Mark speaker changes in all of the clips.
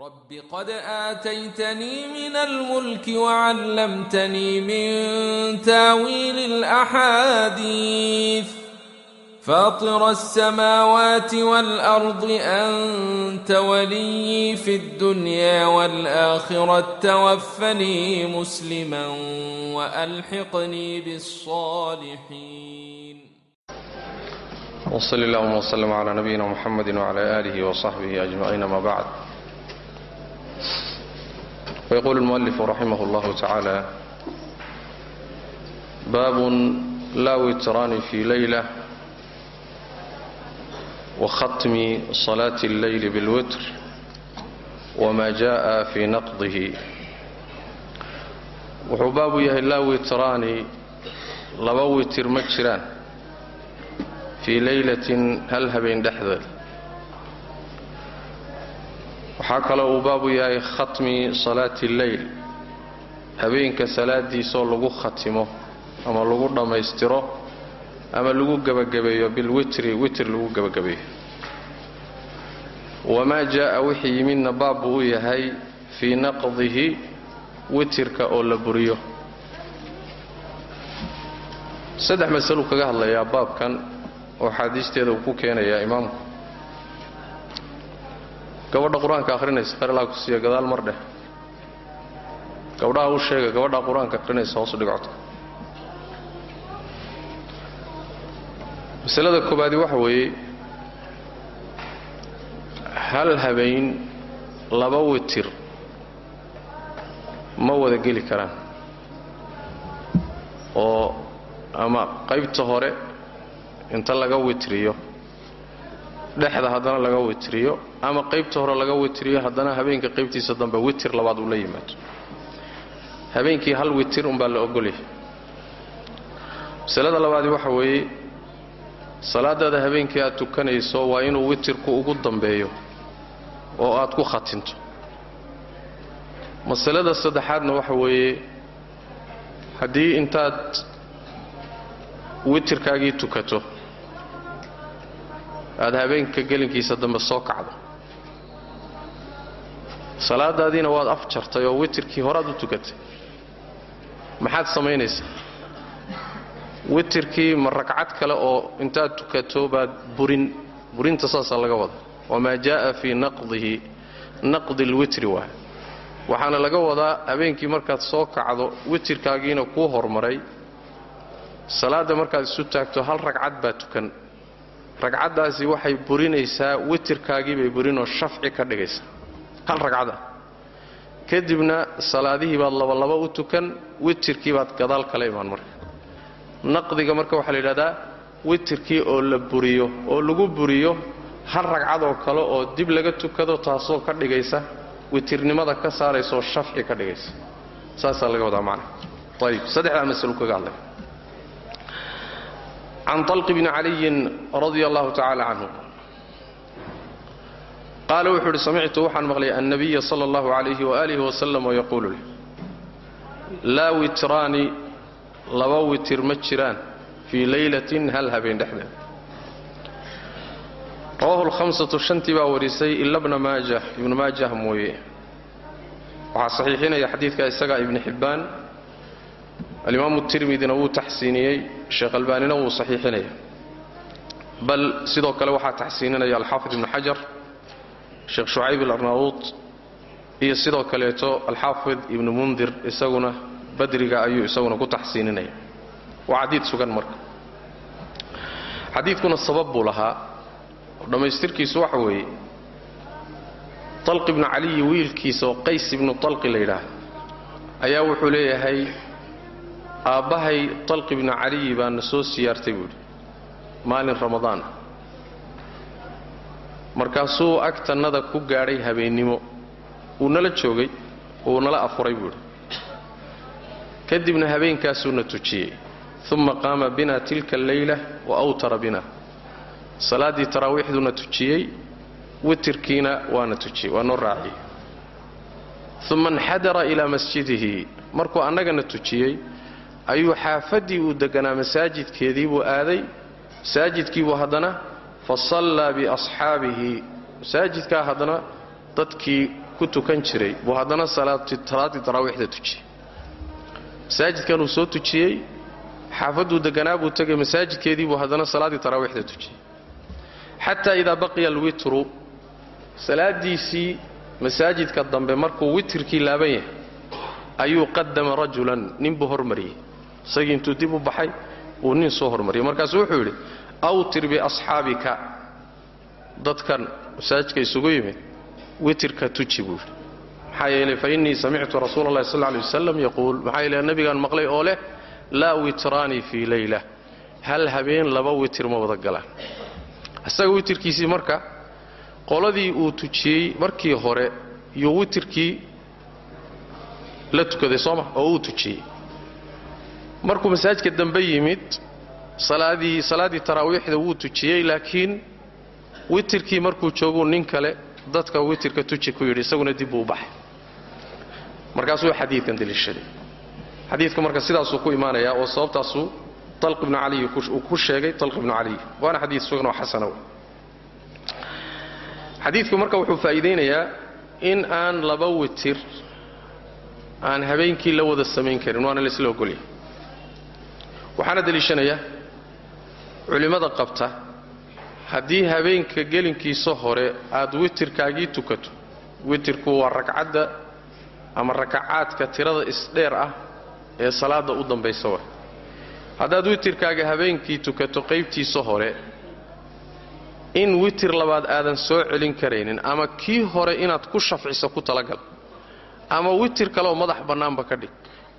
Speaker 1: رب قد آتيتني من الملك وعلمتني من تاويل الأحاديث فاطر السماوات والأرض أنت ولي في الدنيا والآخرة توفني مسلما وألحقني بالصالحين
Speaker 2: وصل اللهم وسلم على نبينا محمد وعلى آله وصحبه أجمعين ما بعد ويقول المؤلف رحمه الله تعالى باب لا وتران في ليلة وختم صلاة الليل بالوتر وما جاء في نقضه wuxuu baabu yahay laa witraani laba witir ma jiraan fii laylatin hal habeen dhexdeed waxaa kaloo uu baabu yahay khatmi salaati lleyl habeenka salaadiisoo lagu khatimo ama lagu dhammaystiro ama lagu gebagabeeyo bilwitri witr lagu gebagabeeyo wamaa jaa'a wixii yimidna baab buu u yahay fii naqdihi witirka oo la buriyo. Saddex masaluu kaga hadlayaa baabkan oo axaadiisteeda uu ku keenayaa imaamku gabadha qur'aanka akhrinaysa kharilaa ku siiya gadaal mar dheh. Gabdhaha u sheega gabadha qur'aanka akhrinaysa hoosu dhigcodka masalada koobaadi waxa weeye hal habeen laba witir ma wada geli karaan. Oo ama qaybta hore inta laga witriyo dhexda haddana laga witriyo ama qaybta hore laga witriyo haddana habeenka qaybtiisa dambe witir labaad uu la yimaado habeenkii hal witir umbaa la ogolyahay. Masalada labaadi waxa weeye salaadaada habeenkii aad tukanayso waa inuu witirku ugu dambeeyo oo aad ku khatinto. Masalada saddexaadna waxa weeye haddii intaad witirkaagii tukato aad habeenka gelinkiisa dambe soo kacdo. Salaadaadiina waad af jartay oo witirkii horaad u tukatay maxaad samaynaysaa witirkii ma ragcad kale oo intaad tukato baad burin. Burinta saasaa laga wada. Wamaa jaa'a fii naqdihi. Naqdi lwitri waay waxaana laga wadaa habeenkii markaad soo kacdo witirkaagiina kuu hormaray. Salaadda markaad isu taagto hal ragcad baa tukan ragcaddaasi waxay burinaysaa witirkaagii bay burinoo shafci ka dhigaysaa. Hal ragcada kadibna salaadihii baad labalaba u tukan witirkii baad gadaal kala imaan marka. Naqdiga marka waxaa la yidhahdaa witirkii oo la buriyo oo lagu buriyo hal ragcad oo kale oo dib laga tukado taasoo ka dhigaysa witirnimada ka saaraysaoo shafci ka dhigaysa. Saasaa laga wadaa macna. Ayib saddexdaa masalo kaga hadlay can طalqi bni caliyin radia allahu tacaala canhu qaala wuxuu uhi samictu waxaan maqlay annabiya sala allahu calayhi waalihi wasalam oo yaquulu leh laa witraani laba witir ma jiraan fii laylatin hal habeen dhexdeed rawahu lhamsatu shantii baa warisay ila bna maajah ibnu maajah mooye waxaa saxiixinaya xadiidka isaga ibni xibbaan alimaamu tirmidina wuu taxsiiniyey sheekh albaanina wuu saxiixinaya. Bal sidoo kale waxaa taxsiininaya alxaafid ibnu xajar sheekh shucayb alarnaauud iyo sidoo kaleeto alxaafid ibnu mundir isaguna badriga ayuu isaguna ku taxsiininaya. Waa xadiid sugan marka. Xadiidkuna sabab buu lahaa dhammaystirkiisu waxa weeye talqi ibnu caliyi wiilkiisa oo qays ibnu talqi la yidhaah ayaa wuxuu leeyahay aabbahay talqi ibnu caliyi baa na soo siyaartay buuhi maalin ramadaana markaasuu agtannada ku gaadhay habeennimo wuu nala joogay wuu nala afuray buuhi kadibna habeenkaasuu na tujiyey. Uma qaama bina tilka alleyla wa awtara bina. Salaaddii taraawiixduuna tujiyey witirkiina waana tujiyey waa noo raaciyey. Uma inxadara ilaa masjidihi. Markuu annagana tujiyey ayuu xaafaddii uu deganaa masaajidkeedii buu aaday. Masaajidkiibuu haddana fa sallaa biasxaabihi masaajidkaa haddana dadkii ku tukan jiray buu haddana salaaddii taraawiixda tujiyey. Masaajidkan uu soo tujiyey xaafadduu deganaa buu tegay masaajidkeedii buu haddana salaaddii taraawiixda tujiyey. Xataa idaa baqiya alwitru salaadiisii masaajidka dambe markuu witirkii laaban yahay ayuu qadama rajulan nin buu hormariyey isagii intuu dib u baxay uu nin soo hormariyey markaasuu wuxuu yidhi awtir biasxaabika dadkan masaajidka isugu yimid witirka tuji buu yidhi. Maxaa yeelay fa innii samictu rasuula allahi sal lay wasalam yaquul. Maxaa yeele nabigaan maqlay oo leh laa witraani fii leyla hal habeen laba witir ma wada galaan. Isaga witirkiisii marka qoladii uu tujiyey markii hore yuu witirkii la tukaday sooma oo uu tujiyey markuu masaajidka dambe yimid salaadii salaaddii taraawiixda wuu tujiyey laakiin witirkii markuu jooguu nin kale dadka witirka tuji ku yidhi isaguna dib buu u baxay. Markaasuu xadiidkan deliishaday xadiidka marka sidaasuu ku imaanayaa oo sababtaasuu talq ibnu caliy uu ku sheegay talq ibnu caliy waana xadiid sugan oo xasana wey xadiidku marka wuxuu faa'iidaynayaa in aan laba witir aan habeenkii la wada samayn karin waana laisla ogolyahay waxaana deliishanaya culimmada qabta haddii habeenka gelinkiisa hore aad witirkaagii tukato witirku waa ragcadda ama rakacaadka tirada isdheer ah ee salaadda u dambaysa wa haddaad witirkaaga habeenkii tukato qaybtiisa hore in witir labaad aadan soo celin karaynin ama kii hore inaad ku shafciso ku talagal ama witir kaleoo madax bannaanba ka dhig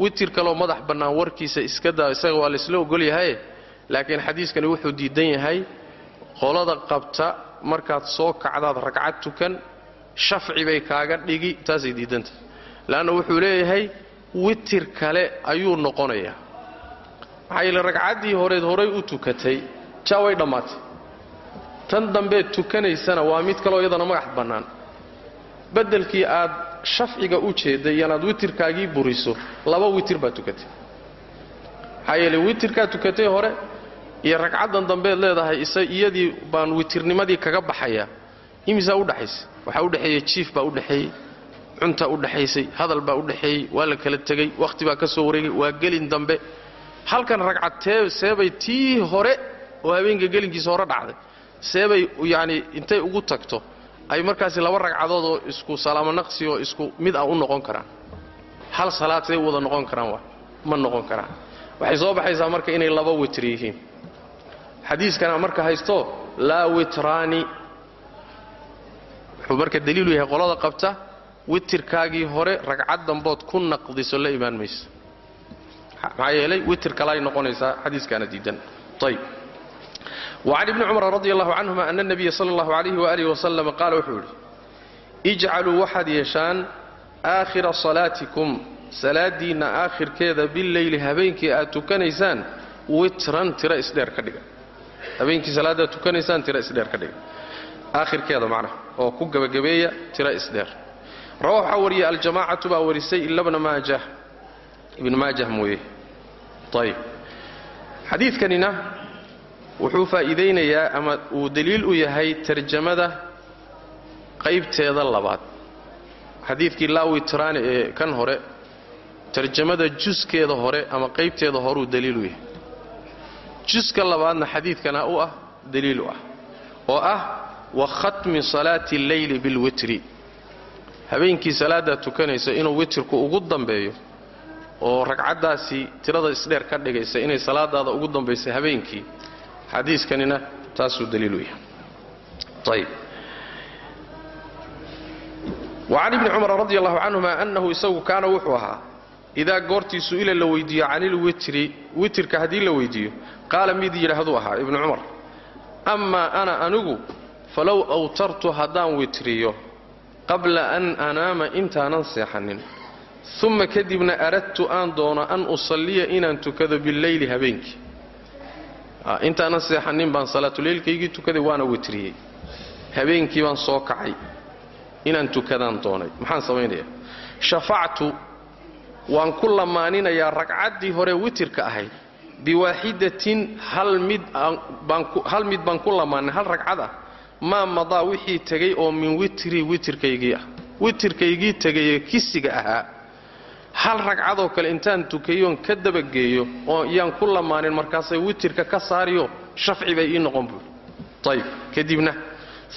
Speaker 2: witir kaleoo madax bannaan warkiisa iska daa isaga waa laysla ogolyahaye laakiin xadiiskani wuxuu diidan yahay qolada qabta markaad soo kacdaad ragcad tukan shafci bay kaaga dhigi taasay diidanta leanna wuxuu leeyahay witir kale ayuu noqonayaa. Maxaa yeele ragcaddii horeed horay u tukatay jaa way dhammaatay. Tan dambeed tukanaysana waa mid kaleo iyadana magax bannaan. Beddelkii aad shafciga u jeedday iyanaad witirkaagii buriso laba witir baad tukatay. Maxaa yeele witirkaad tukatay hore iyo ragcaddan dambeed leedahay isa iyadii baan witirnimadii kaga baxayaa. Imisaa udhaxaysay waxaa udhexeeyey jiif baa udhexeeyey cuntaa udhexaysay hadal baa udhexeeyey waa la kala tegey wakhti baa ka soo wareegay waa gelin dambe. Halkan ragcad seebay tii hore oo habeenka gelinkiisa hore dhacday. Seebay yacni intay ugu tagto ay markaasi laba ragcadood oo isku salaamo naqsi oo isku mid ah u noqon karaan. Hal salaad say wada noqon karaan ma noqon karaan. Waxay soo baxaysaa marka inay laba witr yihiin. Xadiiskana marka haysto laa witraani wuxuu marka daliilu yahay qolada qabta witirkaagii hore ragcad dambood ku naqdiso la imaan maysa maxaa yeelay witir kalaay noqonaysaa xadiiskaana diidan. Ayb wacan ibni cumar radi allahu canhuma ana nabiya sala allahu alayhi waaalih wasalam qaala wuxuu yidhi ijcaluu waxaad yeeshaan aakhira salaatikum salaadiinna aakhirkeeda bileyli habeenkii aad tukanaysaan witran tira isdheer ka dhiga habeenkii salaadaad tukanaysaan tira isdheer ka dhiga aakhirkeeda macnaha oo ku gabagabeeya tira isdheer rawaa waxaa wariyay aljamaacatu baa warisay ilabna maajah ibn maajah mooye ayib xadiidkanina wuxuu faa'iidaynayaa ama uu daliil u yahay tarjamada qaybteeda labaad. Xadiidkii laawitraani ee kan hore tarjamada juskeeda hore ama qaybteeda horuu daliil u yahay. Juska labaadna xadiidkana u ah daliil u ah oo ah wa khatmi salaati alleyli bilwitri. Habeenkii salaadaad tukanaysa inuu witirku ugu dambeeyo oo ragcaddaasi tirada isdheer ka dhigaysa inay salaadaada ugu dambaysa habeenkii xadiiskanina taasuu daliil u yahay. Wacan ibni cumar radi allahu canhuma annahu isagu kaana wuxuu ahaa idaa goortii su'ila la weydiiyo canilwitri witirka haddii la weydiiyo qaala mid yidhaahduu ahaa ibnu cumar amaa ana anigu falow awtartu haddaan witriyo qabla an anaama intaanan seexanin uma kadibna aradtu aan doono an usalliya inaan tukado billeyli habeenkii intaanan seexanin baan salaatuleylkaygii tukaday waana witriyey habeenkii baan soo kacay inaan tukadaan doonay. Maxaan samaynayaa? Shafactu waan ku lamaaninayaa ragcaddii hore witirka ahayd biwaaxidatin hal mid hal mid baan ku lamaanay hal ragcad ah. Maa madaa wixii tegay oo min witri witirkaygii ah. Witirkaygii tegayee kisiga ahaa hal ragcadoo kale intaan tukayoon ka dabageeyo oo yaan ku lamaanin markaasay witirka ka saariyo shafci bay ii noqon buui ayib kadibna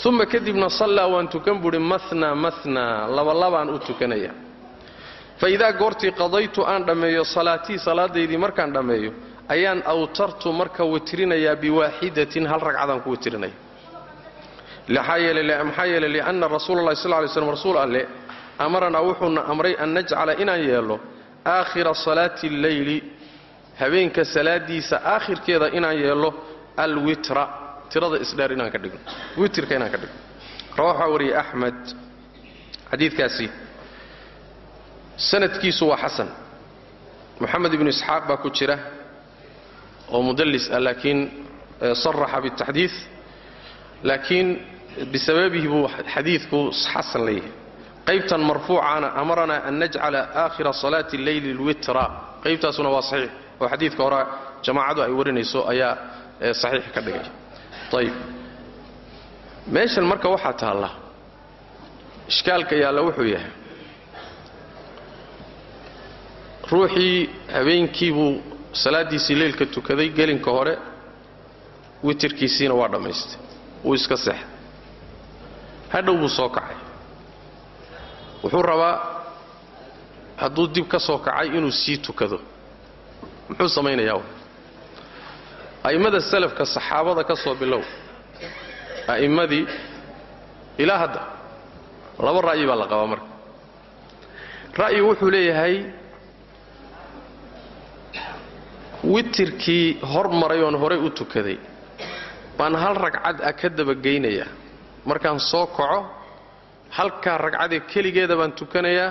Speaker 2: uma kadibna sallaa waan tukan buuhi manaa manaa labalabaan u tukanaya. Fa idaa goortii qadaytu aan dhammeeyo salaatii salaadaydii markaan dhammeeyo ayaan awtartu marka witrinayaa biwaaxidatin hal ragcadaan ku witrinaya maxaa yeelay lianna rasuula allahi sal lay slm rasuul alle amaranaa wuxuuna amray an najcala inaan yeelno aakhira salaati alleyli habeenka salaadiisa aakhirkeeda inaan yeelno alwitra tirada isdheer inaan ka dhigno witrka inaan ka dhigno. Rawa waxaa axmed xadiidkaasi. Sanadkiisu waa xasan. Moxamed ibnu isxaaq baa ku jira oo mudallis ah laakiin saraxa bitaxdiid laakiin bisababihi buu xadiidku xasan leeyahay qaybtan marfuucaana amaranaa an najcala aakhira salaati alleyli lwitra. Qaybtaasuna waa saxiix. Oo xadiidka hore jamaacadu ay warinayso ayaa saxiix ka dhigay. Ayib meeshan marka waxaa taalla ishkaalka yaalla wuxuu yahay ruuxii habeenkii buu salaaddiisii leylka tukaday gelinka hore witirkiisiina waa dhammaystay. Wuu iska seexay hadhow buu soo kacay wuxuu rabaa hadduu dib ka soo kacay inuu sii tukado. Muxuu samaynayaa? A'immada salafka saxaabada ka soo bilow. A'immadii ilaa hadda laba ra'yi baa la qabaa marka. Ra'yi wuxuu leeyahay witirkii hormaray oon horay u tukaday baan hal ragcad ah ka dabageynayaa markaan soo kaco halkaa ragcadee keligeeda baan tukanayaa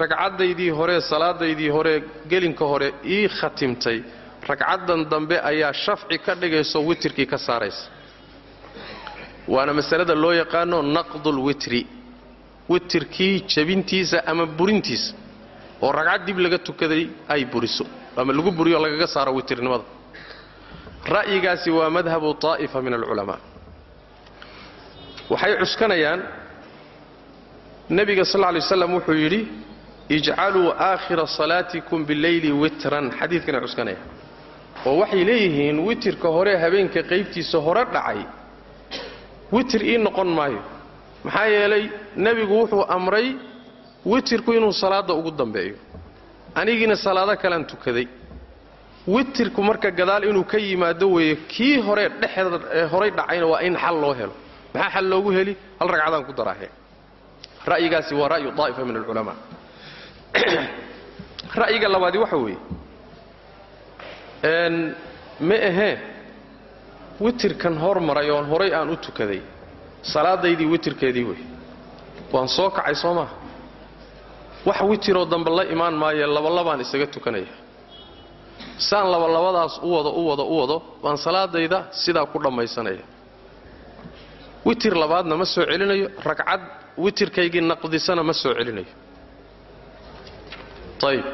Speaker 2: ragcaddaydii hore salaadaydii hore gelinka hore ii khatimtay. Ragcaddan dambe ayaa shafci ka dhigayso witirkii ka saaraysa. Waana masalada loo yaqaano naqdulwitri witirkii jabintiisa ama burintiisa oo ragcad dib laga tukaday ay buriso ama lagu buriyo lagaga saaro witirnimada ra'yigaasi waa madhabu taa'ifa min alculamaa. Waxay cuskanayaan nebiga sal lay waslam wuxuu yidhi ijcaluu aakhira salaatikum bileyli witran. Xadiidkanay cuskanayaan oo waxay leeyihiin witirka hore habeenka qaybtiisa hore dhacay. Witir ii noqon maayo. Maxaa yeelay nebigu wuxuu amray witirku inuu salaadda ugu dambeeyo. Anigiina salaado kalean tukaday. Witirku marka gadaal inuu ka yimaado weeye kii hore ee horay dhacayna waa in xal loo helo. Maxaa xal loogu heli? Hal ragcadaan ku daraahe ra'yigaasi waa ra'yu daa'ifa min alculamaa ra'yiga labaadi waxa weeye ma ahee witirkan hormaray oon horay aan u tukaday salaadaydii witirkeedii wey waan soo kacay soo maaha. Wax witiroo dambe la imaan maaye labalabaan isaga tukanaya. Saan labalabadaas u wado u wado u wado baan salaadayda sidaa ku dhammaysanaya. Witir labaadna ma soo celinayo ragcad witirkaygii naqdisana ma soo celinayo. Ayib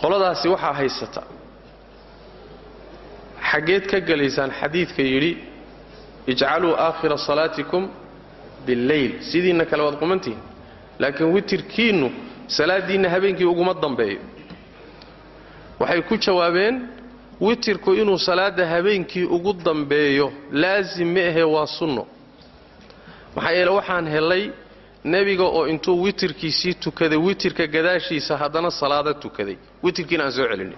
Speaker 2: qoladaasi waxaa haysata. Xaggeed ka gelaysaan xadiidka yidhi ijcaluu aakhira salaatikum billeyl sidiinna kale waad qumantihin laakiin witirkiinnu salaaddiinna habeenkii uguma dambeeyo. Waxay ku jawaabeen witirku inuu salaadda habeenkii ugu dambeeyo laasim ma ahee waa sunno. Maxaa yeele waxaan helay nebiga oo intuu witirkiisii tukaday witirka gadaashiisa haddana salaada tukaday. Witirkiina aan soo celinin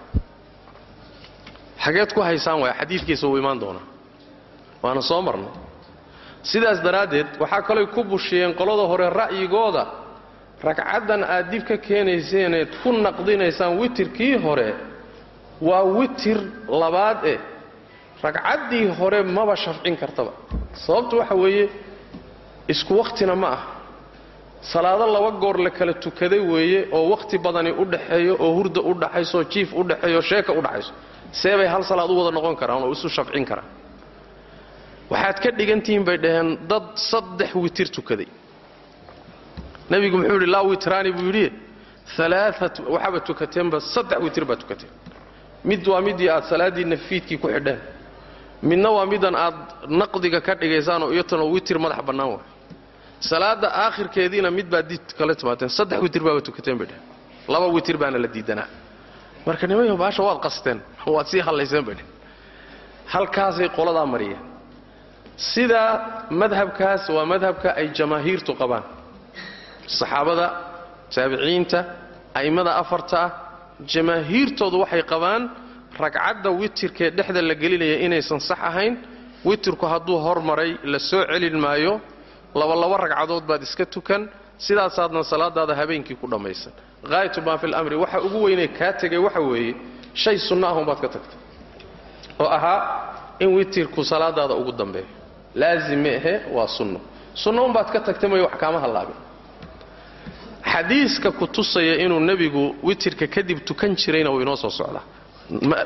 Speaker 2: xageed ku haysaan waaya xadiidkiisa wuu imaan doonaa. Waana soo marnay. Sidaas daraaddeed waxaa kalooy ku bushiyeen qolada hore ra'yigooda. Ragcaddan aad dib ka keenayseeneed ku naqdinaysaan witirkii hore waa witir labaad eh. Ragcaddii hore maba shafcin kartaba. Sababtu waxa weeye isku wakhtina ma ah salaado laba goor la kala tukaday weeye oo wakhti badani u dhaxeeyo oo hurda u dhaxayso jiif u dhaxeeyo sheeka u dhaxayso see bay hal salaad u wada noqon karaan oo isu shafcin karaan. Waxaad ka dhigantihiin bay dhaheen dad saddex witir tukaday. Nebigu muxuu yidhi laa witraani buu yidhi waxaaba tukateenba saddex witir baa tukateen. Mid waa midii aad salaadiinna fiidkii ku xidheen midna waa midan aad naqdiga ka dhigaysaan oo iyatanoo witir madax bannaan waay salaada aakhirkeediina mid baad did kala timaateen saddex witir baaba tukateen bay dheh laba witir baana la diidanaa. Marka nimayo baasha waad qasteen. Waad sii hallayseen bay halkaasay qoladaa mariyeen. Sidaa madhabkaas waa madhabka ay jamaahiirtu qabaan. Saxaabada taabiciinta a'immada afarta ah jamaahiirtoodu waxay qabaan ragcadda witirkee dhexda la gelinaya inaysan sax ahayn. Witirku hadduu hormaray la soo celin maayo labalaba ragcadood baad iska tukan sidaasaadna salaadaada habeenkii ku dhammaysan haayatu maa fi lamri waxa ugu weynee kaa tegay waxa weeye shay sunno ahun baad ka tagtay. Oo ahaa in witirku salaadaada ugu dambeeyo. Laazim ma ahe waa sunno. Sunno unbaad ka tagtay mayo wax kaama hallaabin. Xadiiska ku tusaya inuu nebigu witirka kadib tukan jirayna wuu inoo soo socdaa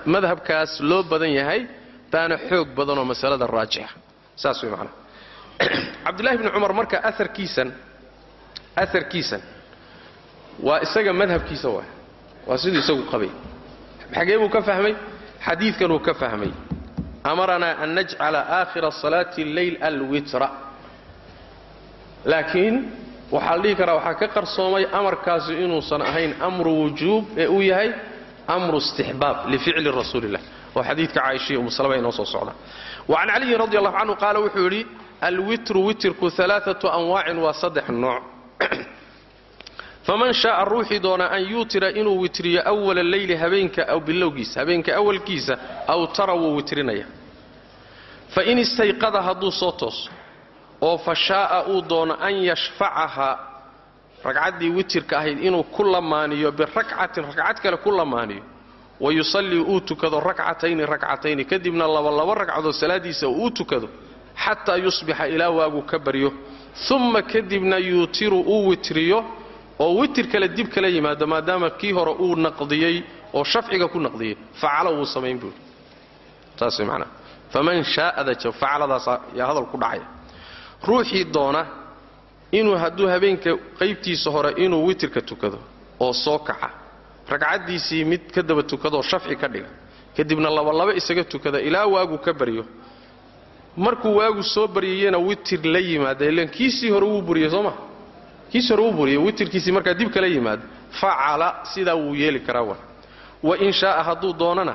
Speaker 2: madhabkaas loo badan yahay baana xoog badanoo masalada raajixa. Saas way macnaha cabdullahi bni cumar marka aarkiisan aarkiisan waa isaga madhabkiisa waay. Waa siduu isagu qabay. Xagee buu ka fahmay? Xadiidkan uu ka fahmay. Amaranaa an najcala aakhira salaati leyl alwitra. Laakiin waxaa la dhihi karaa waxaa ka qarsoomay amarkaasi inuusan ahayn amru wujuub ee uu yahay amru istixbaab lificli rasuulilah oo xadiidka caaishiya umusalama inoo soo socda. Wa can caliyin radi allahu canhu qaala wuxuu yidhi alwitru witirku alaaatu anwaacin waa saddex nooc faman shaaa ruuxii doona an yuutira inuu witriyo awala leyli habeenka aw bilowgiisa habeenka awalkiisa aw tara wuu witrinaya fain istayqada hadduu soo tooso oo fa shaaa uu doono an yashfacaha ragcaddii witirka ahayd inuu ku lamaaniyo birakcatin ragcad kale ku lamaaniyo wa yusallii uu tukado rakcatayni rakcatayni kadibna labalaba ragcadood salaadiisa uu tukado xataa yusbixa ilaa waagu ka baryo uma kadibna yuutiru uu witriyo oo witir kale dib kala yimaado maadaama kii hore uu naqdiyey oo shafciga ku naqdiyey facala wuu samayn buuri saas manaa faman shaa'ada facaladaas yaa hadal ku dhacaya. Ruuxii doona inuu hadduu habeenka qaybtiisa hore inuu witirka tukado oo soo kaca ragcaddiisii mid ka daba tukadaoo shafci ka dhiga kadibna labalaba isaga tukada ilaa waagu ka baryo markuu waagu soo baryayena witir la yimaada ilan kiisii hore wuu buriyey sooma kiisii hore wuu buriyey witirkiisii markaa dib kala yimaado facala sidaa wuu yeeli karaa wa wa in shaaa hadduu doonana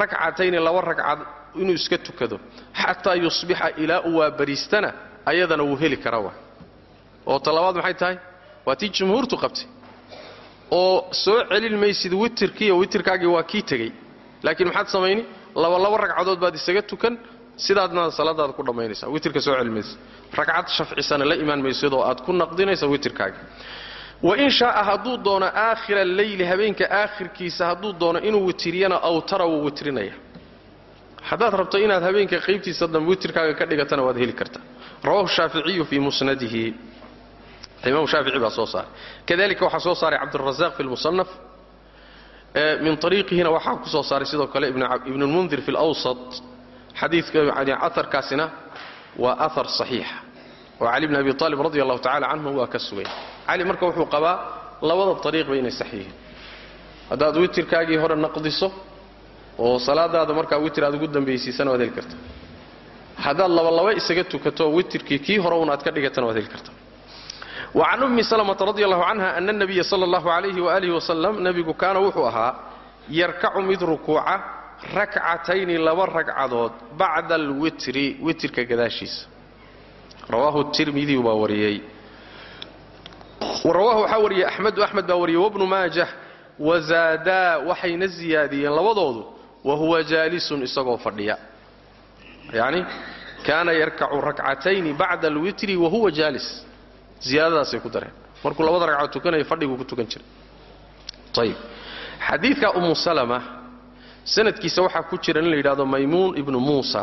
Speaker 2: rakcatayni laba ragcad inuu iska tukado. Xataa yusbixa ilaa uu waabariistana ayadana wuu heli karaa wa oo talabaad maxay tahay? Waa tii jumhuurtu qabtay. Oo soo celin maysid witirkiiyo witirkaagii waa kii tegey. Laakiin maxaad samayni? Labalaba ragcadood baad isaga tukan sidaadna salaadaada ku dhammaynaysa witirka soo celin maysid ragcad shafcisana la imaan maysidoo aad ku naqdinaysa witirkaagi. Wain shaaa hadduu doono aakhira leyli habeenka aakhirkiisa hadduu doono inuu witiriyana awtara wuu witrinaya haddaad rabto inaad habeenka qaybtiisa dambe witirkaaga ka dhigatana waad heli kartaa rawahu shaaficiyu fii musnadihi. Imaam shaafici baa soo saaray. Kadalika waxaa soo saaray cabdurazaaq fi lmusanaf min ariiqihina waxaa ku soo saaray sidoo kale ibn lmundir fi lwsat aarkaasina waa aar saxiixa. Oo cali bn abi aalib radi allahu tacala canhu waa ka sugay cali marka wuxuu qabaa labada ariiqba inay sax yihiin. Haddaad witirkaagii hore naqdiso oo salaadaada markaa witir aad ugu dambaysiisana waad heli karta. Haddaad labalaba isaga tukato witirkii kii hore un aad ka dhigatana waad heli karta. Wacan ummi salmata radi allahu canha ana nabiya sala allahu calayhi waalihi wasalam nebigu kaana wuxuu ahaa yarkacu mid rukuuca rakcatayni laba ragcadood bacda alwitri witirka gadaashiisa. Rawaahu tirmidiyu baa wariyey. Rawaahu waxaa wariyey axmedu axmed baa wariyey wabnu maajah wazaadaa waxayna ziyaadiyeen labadoodu wa huwa jaalisun isagoo fadhiya. Yacni kaana yarkacu rakcatayni bacda alwitri wa huwa jaalis. Ziyaadadaasay ku dareen. Markuu labada ragcadood tukanaya fadhiguu ku tukan jiray. Ayib xadiidka umu salama sanadkiisa waxaa ku jira in la yidhahdo maymuun ibnu muusa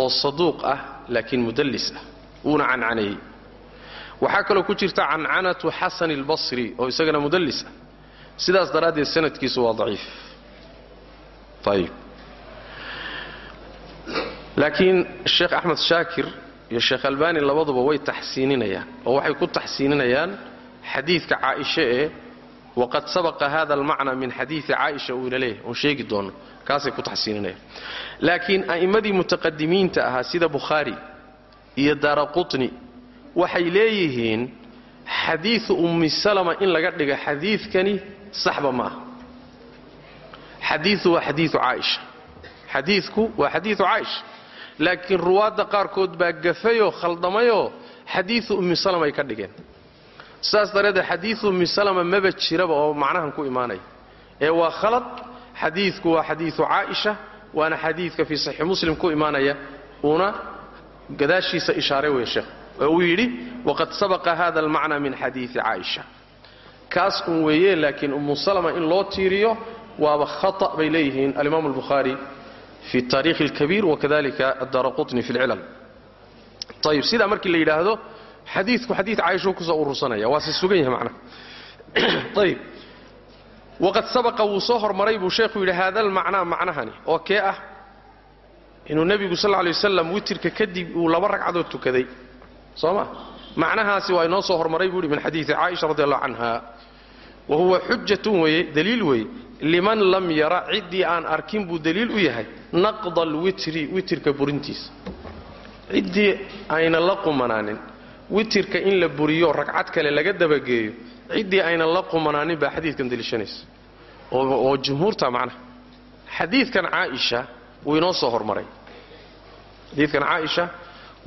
Speaker 2: oo saduuq ah laakiin mudallis ah. Wuuna cancaneeyey waxaa kaloo ku jirta cancanatu xasan albasri oo isagana mudallis ah. Sidaas daraaddeed sanadkiisu waa daciif. Ayib laakiin sheekh axmed shaakir iyo sheekh albani labaduba way taxsiininayaan oo waxay ku taxsiininayaan xadiidka caaisha ee waqad sabaqa hada almacna min xadiidi caaisha uu ina leeyahay oon sheegi doono kaasay ku taxsiininayaan laakiin a'immadii mutaqadimiinta ahaa sida bukhaari iyo daara qutni waxay leeyihiin xadiidu ummi salama in laga dhiga xadiidkani saxba ma aha xadiiu waa xadiiu caaisha xadiidku waa xadiiu caaisha laakiin ruwaadda qaarkood baa gafayoo khaldamayoo xadiiu ummi salama ay ka dhigeen saas dareedee xadiiu ummi salama maba jiraba oo macnahan ku imaanaya ee waa khalad xadiidku waa xadiiu caaisha waana xadiidka fii saxiix muslim ku imaanaya uuna gadaashiisa ishaaray wey sheekh. Oo uu yidhi waqad sabaqa hada almacna min xadiii caaisha. Kaas un weeye laakiin ummu salama in loo tiiriyo waaba khata bay leeyihiin alimaam albukhaari fi taarikhi اlkabiir wakadalika addaara qutni fi اlcilal ayib sidaa markii la yidhaahdo xadiidku xadiid caaisha ku soo urursanaya. Waa se sugan yahay macnaha ayib waqad sabaqa wuu soo hormaray buu sheekhu yidhi hada almacnaa macnahani oo kee ah? Inuu nebigu sal lay wasalam witirka kadib uu laba ragcadood tukaday. Soo ma macnahaasi waa inoo soo hormaray buu yidhi min xadiidi caaisha radi allahu canha wa huwa xujatun weeye daliil weeye. Liman lam yara ciddii aan arkin buu daliil u yahay naqda alwitri witirka burintiisa. Ciddii ayna la qumanaanin witirka in la buriyo ragcad kale laga dabageeyo ciddii aynan la qumanaanin baa xadiidkan deliishanaysa oo jumhuurta macnaha. Xadiidkan caaisha wuu inoo soo hormaray. Xadiidkan caaisha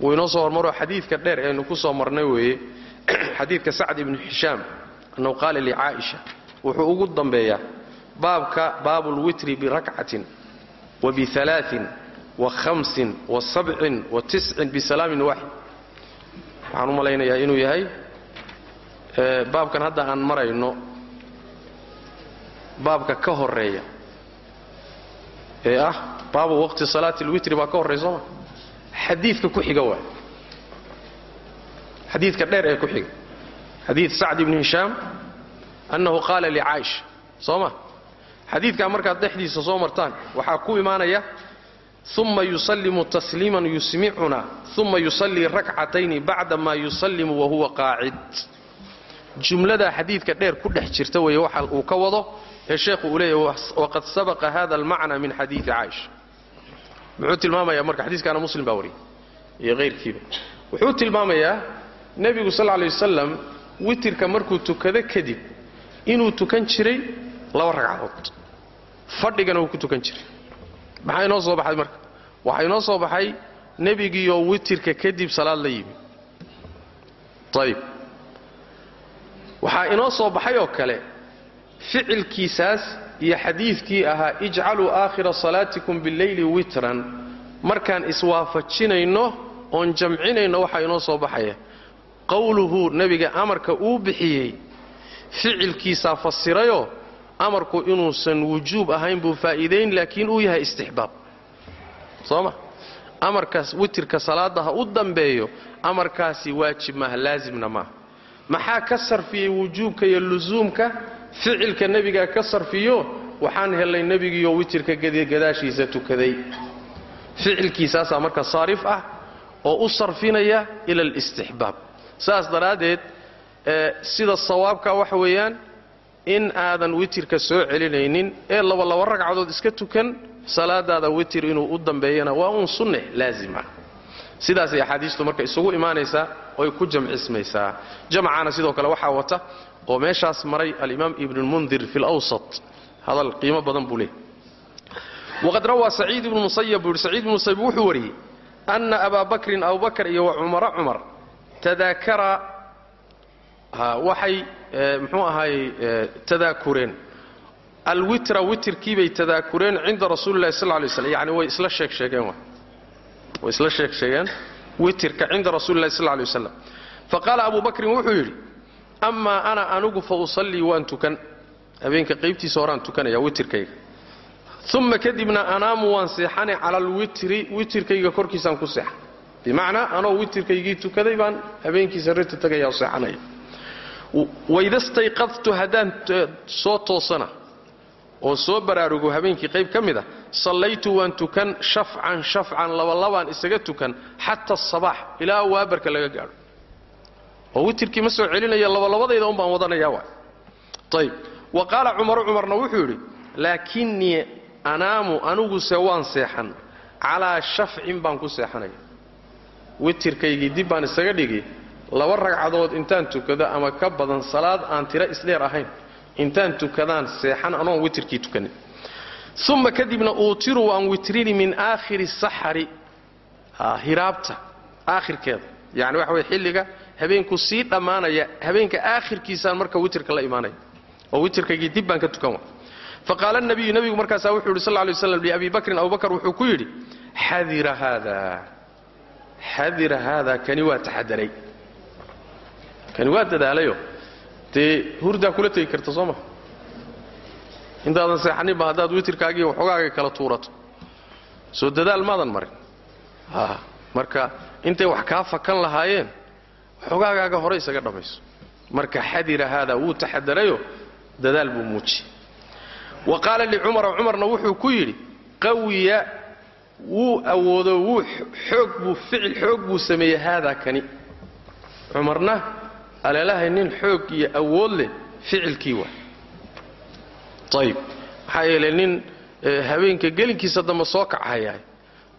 Speaker 2: wuu inoo soo hormaroo xadiidka dheer eenu ku soo marnay weeye. Xadiidka sacd ibnu hishaam annahu qaala licaaisha wuxuu ugu dambeeyaa baabka baabu lwitri birakcatin wa bialaain wa hamsin wa sabcin wa tiscin bisalaamin waaxid waxaan u malaynayaa inuu yahay baabkan hadda aan marayno baabka ka horreeya ee ah baabu waqti salaati lwitri baa ka horreya sooma xadiidka ku xiga waay xadiidka dheer ee ku xiga. Xadiid sacd ibni hishaam annahu qaala licaaisha soo ma? Xadiidkaa markaad dhexdiisa soo martaan waxaa ku imaanaya uma yusallimu tasliiman yusmicuna uma yusallii rakcatayni bacda maa yusallimu wahuwa qaacid jumladaa xadiidka dheer ku dhex jirta weeye waxa uu ka wado ee sheekhu uu leeyahy waqad sabaqa hada almacna min xadiidi caaisha muxuu tilmaamayaa marka xadiiskaana muslim baa wariyay iyo hayrkiiba wuxuu tilmaamayaa nebigu sal lay wasalam witirka markuu tukado kadib inuu tukan jiray laba ragcadood fadhigana uu ku tukan jiray maxaa inoo soo baxay marka? Waxaa inoo soo baxay nebigiioo witirka kadib salaad la yimi. Ayib waxaa inoo soo baxay oo kale ficilkiisaas iyo xadiidkii ahaa ijcaluu aakhira salaatikum bileyli witran. Markaan iswaafajinayno oon jamcinayno waxaa inoo soo baxaya. Qowluhu nebiga amarka uu bixiyey ficilkiisaa fasirayoo amarku inuusan wujuub ahayn buu faa'iidayn laakiin uu yahay istixbaab. Soo ma amarkaas witirka salaadda ha u dambeeyo amarkaasi waajib maaha laasimna maaha. Maxaa ka sarfiyey wujuubka iyo lusuumka ficilka nebigaa ka sarfiyo? Waxaan helnay nebigiioo witirka gadaashiisa tukaday. Ficilkiisaasaa marka saarif ah oo u sarfinaya ila alistixbaab saas daraaddeed sida sawaabka waxa weeyaan in aadan witirka soo celinaynin ee laba laba ragcadood iska tukan salaadaada witir inuu u dambeeyana waa uun sunne laazima. Sidaasay axaadiistu marka isugu imaanaysaa oy ku jamcismaysaa. Jamcaana sidoo kale waxaa wata oo meeshaas maray alimaam ibnulmundir fi lwsat hadal qiimo badan buu leehy waqad rawaa saciid ibnu musayab buu yidhi saciid ibnu musayab wuxuu wariyey anna abaa bakrin abubakar iyo wa cumara cumar tadaakara waxay muxuu ahaayey tadaakureen. Alwitra witirkiibay tadaakureen cinda rasuuli lahi sal lay slam yani way isla sheeg sheegeen way isla sheeg sheegeen witirka cinda rasuuli lahi sal lay waslam faqaala abu bakrin wuxuu yidhi amaa ana anugu fa usallii waan tukan. Habeenka qaybtiisa horaan tukanaya witirkayga uma kadibna anaamu waan seexanay cala alwitri witirkayga korkiisaan ku seexan bimacnaa anoo witirkaygii tukaday baan habeenkiisa rita tagaya oo seexanaya waida stayqadtu haddaan soo toosana oo soo baraarugo habeenkii qayb ka mid a sallaytu waan tukan shafcan shafcan labalabaan isaga tukan xata asabaax ilaa waabarka laga gaadho. Oo witirkii ma soo celinaya labalabadayda un baan wadanaya waay. Ayb wa qaala cumaru cumarna wuxuu yidhi laakinnii anaamu aniguse waan seexan calaa shafcin baan ku seexanaya. Witirkaygii dib baan isaga dhigi laba ragcadood intaan tukado ama ka badan salaad aan tiro isdheer ahayn intaan tukadaan seexan anoon witirkii tukanin. Uma kadibna uutiru waan witrini min aakhiri saxari hiraabta aakhirkeeda. Yani waxa wey xilliga habeenku sii dhammaanaya habeenka aakhirkiisaan marka witirka la imaanaya oo witirkaygii dib baan ka tukan wa faqaala nabiyu nebigu markaasaa wuxuu yidhi sal ly waslam liabi bakrin abubakar wuxuu ku yidhi xadira haada xadira haada kani waa taxadaray kani waa dadaalayo? Dee hurdaa kula tegi karta soo maha intaadan seexaninba haddaad witirkaagii waxoogaaga kala tuurato. Soo dadaal maadan marin. Marka intay wax kaa fakan lahaayeen xogaagaaga hore isaga dhammayso marka xadira haada wuu taxadarayo dadaal buu muujiyey wa qaala licumara cumarna wuxuu ku yidhi qawiya wuu awoodo wuu xoog buu ficil xoog buu sameeyey haadaa kani. Cumarna aleelahay nin xoog iyo awood leh ficilkii waa ayib maxaa yeelay nin habeenka gelinkiisa dambe soo kachayahay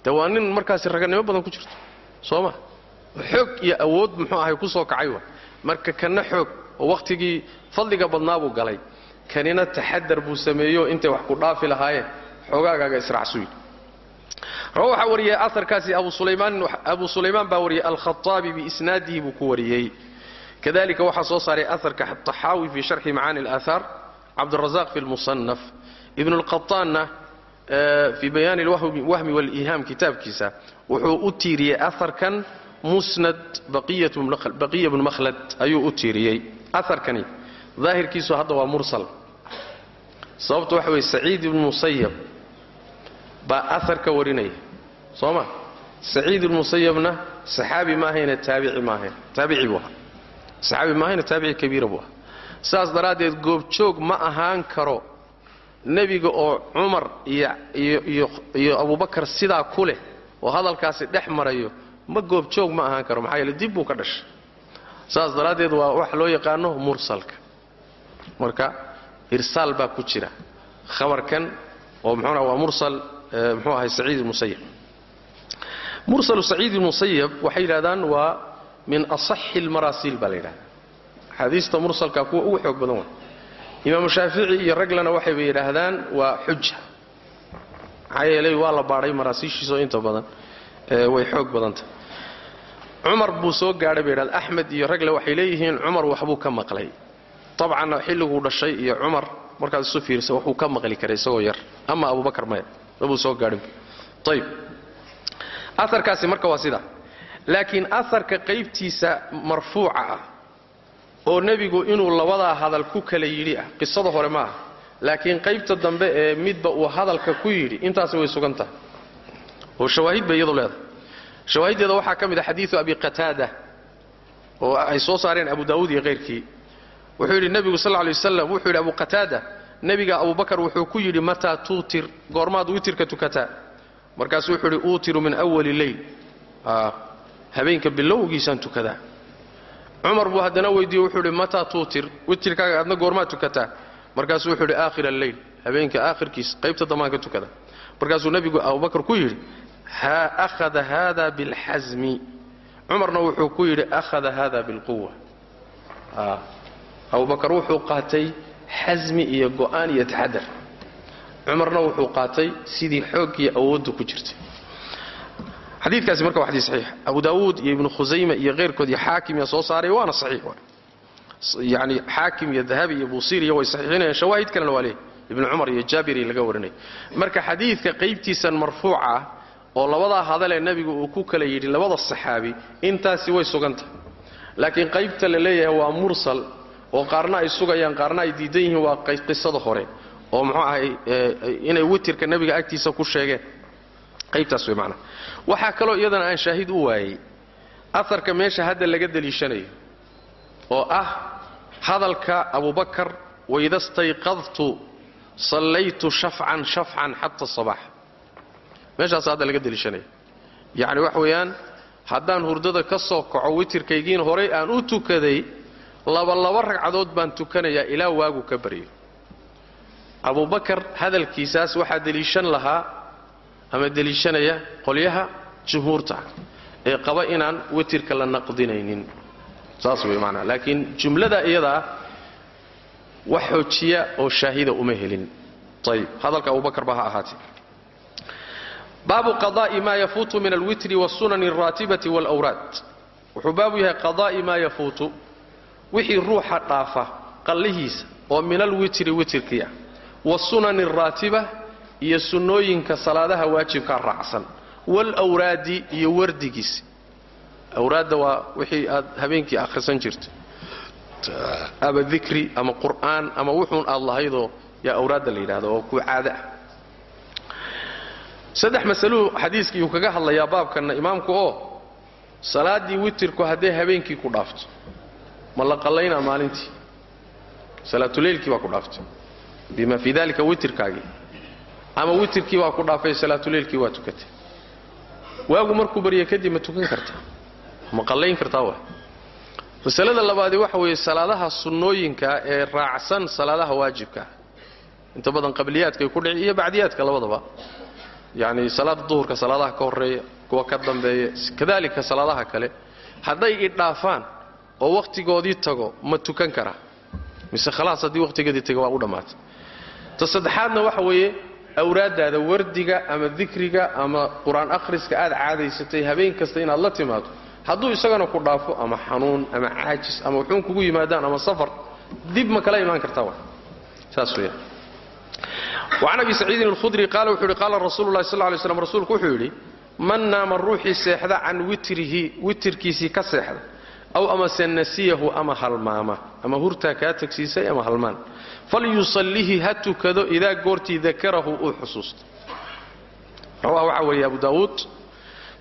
Speaker 2: de waa nin markaasi raganimo badan ku jirto. Soo ma? Xoog iyo awood muxuu ahay ku soo kacay wa marka kana xoog oo wakhtigii fadliga badnaabuu galay. Kanina taxadar buu sameeyo intay wax ku dhaafi lahaayeen. Xoogaagaaga israacsu yidhi. Rawa waxaa wariyay aarkaasi abu sulaymaan baa wariyey alkhaaabi biisnaadihi buu ku wariyey kadalika waxaa soo saaray aarka taxaawi fi sharxi macaani اlaahaar cabdrazaq fi lmusanaf ibn اlqaطaanna fii bayaani اlwahmi wاlihaam kitaabkiisa wuxuu u tiiriyey aarkan musnad baqiya bnu makhlad ayuu u tiiriyey aarkani daahirkiisu hadda waa mursal sababtu waxa weye saciid ibnu musayab baa aar ka warinaya soo ma saciid ibnu musayabna saxaabi maahayna taabici maahayn taabici buu ahaa saxaabi maahayna taabici kabiira buu ahaa saas daraaddeed goobjoog ma ahaan karo nebiga oo cumar iyo abubakar sidaa ku leh oo hadalkaasi dhex marayo ma goobjoog ma ahaan karo maxaa yeele dib buu ka dhashay. Saas daraaddeed waa wax loo yaqaano mursalka. Marka irsaal baa ku jira. Khabarkan oo muxuuna waa mursal muxuu ahay saciid musayab mursalu saciid musayab waxay yidhahdaan waa min asaxi almaraasiil baa la yidhahdaa axaadiista mursalka kuwa ugu xoog badan waa imaamu shaafici iyo raglana waxayba yidhaahdaan waa xuja maxaa yeelay waa la baadhay maraasiishiisoo inta badan way xoog badantah cumar buu soo gaadhay bay yidhahda axmed iyo ragle waxay leeyihiin cumar waxbuu ka maqlay. Dabcanna xilliguu dhashay iyo cumar markaad isu fiirisa waxuu ka maqli karay isagoo yar ama abubakar maya mabuu soo gaadhin ayb aarkaasi marka waa sida laakiin aarka qaybtiisa marfuuca ah oo nebigu inuu labadaa hadal ku kala yidhi ah qisada hore ma ah laakiin qaybta dambe ee midba uu hadalka ku yidhi intaasi way sugan tahay. Oo shawaahid bay iyadu leedahay. Shawaahiddeeda waxaa ka mid a xadiidu abi qataada oo ay soo saareen abu daawuud iyo hayrkii wuxuu yidhi nebigu sal lay waslam wuxuu yidhi abu qataada nebiga abubakar wuxuu ku yidhi mataa tuutir goormaad witirka tukataa markaasu wuxuu yidhi uutiru min awali leyl habeenka bilowgiisaan tukadaa cumar buu haddana weydiiye wuxuu yidhi mataa tuutir witirkaaga aadna goormaad tukataa? Markaasuu wuxuu yidhi aakhira alleyl habeenka aakhirkiis qaybta dambaan ka tukadaa markaasuu nebigu abubakar ku yidhi ha ahada hada bilxasmi cumarna wuxuu ku yidhi ahada hada bilquwa abubakar wuxuu qaatay xasmi iyo go'aan iyo taxadar cumarna wuxuu qaatay sidii xoog iyo awoodda ku jirtay xadiikaasi marka waa xadii saxiix. Abu daawuud iyo ibnu khusayma iyo keyrkood iyo xaakim yaa soo saaray waana saxiix yani xaakim iyo dahabi iyo buusiriya way saxiixinayaan. Shawaahid kalena waa leeyahy ibnu cumar iyo jaabiri laga warinaya marka xadiidka qaybtiisan marfuuca oo labadaa hadalee nebigu uu ku kala yidhi labada saxaabi intaasi way sugantahay laakiin qaybta la leeyahay waa mursal oo qaarna ay sugayaan qaarna ay diidan yihiin waa qisada hore. Oo muxuu ahay inay witirka nebiga agtiisa ku sheegeen qaybtaas macnaha waxaa kaloo iyadana aan shaahid u waayey aharka meesha hadda laga deliishanayo oo ah hadalka abubakar waida stayqadtu sallaytu shafcan shafcan xata sabaax meeshaas hadda laga deliishanaya yacni wax weeyaan haddaan hurdada ka soo kaco witirkaygiin horay aan u tukaday laba laba ragcadood baan tukanayaa ilaa waagu ka baryo. Abubakar hadalkiisaas waxaa deliishan lahaa ama deliishanaya qolyaha jumhuurta ee qaba inaan witirka la naqdinaynin. Saas wey manaa laakiin jumlada iyadaa wax xoojiya oo shaahida uma helin. Ayb hadalka abubakar ba ha baabu qada'i maa yafuutu min alwitri wsunani alraatibati wlwraad wuxuu baabu yahay qada'i maa yafuutu wixii ruuxa dhaafa qallihiisa oo min alwitri witirkiia wasunani araatiba iyo sunnooyinka salaadaha waajibkaa raacsan wاlawraadi iyo wardigiisa awraadda waa wixii aad habeenkii akhrisan jirtay. Ama dikri ama qur'aan ama wuxuun aad lahaydoo yaa awraadda la yidhahdo oo ku caado ah. Saddex masaluu xadiiskii uu kaga hadlayaa baabkanna imaamku oo salaaddii witirku hadday habeenkii ku dhaafto. Ma la qallaynaa maalintii? Salaatuleylkii baa ku dhaaftay. Bima fii dalika witirkaagii ama witirkii baa ku dhaafay salaatuleylkii waa tukatay. Waagu markuu barya kadib ma tukan kartaa ma qallayn kartaa wa masalada labaadi waxa weeye salaadaha sunnooyinka ee raacsan salaadaha waajibkaa inta badan qabliyaadkay ku dhici iyo bacdiyaadka labadaba. Yacni salaada duhurka salaadaha ka horreeya kuwa ka dambeeya kadalika salaadaha kale. Hadday idhaafaan oo wakhtigoodii tago ma tukan karaa mise khalaas haddii wakhtigeedii taga waa u dhammaatay. Ta saddexaadna waxa weeye awraaddaada wardiga ama dikriga ama qur'aan akhriska aad caadaysatay habeen kasta inaad la timaado hadduu isagana ku dhaafo ama xanuun ama caajis ama wuxuun kugu yimaadaan ama safar dib ma kala imaan kartaa وcan abi saciidin اlkhudri qaala wuxuu yidhi qaala rasuulu lahi sal lay slam rasuulku wuxuu yidhi man naama ruuxii seexda can witrihi witirkiisii ka seexda aw amase nasiyahu ama halmaama. Ama hurtaa kaa tagsiisay ama halmaan. Falyusallihi ha tukado idaa goortii dakarahu uu xusuusto. Rawah waxaa wariya abu daawuud.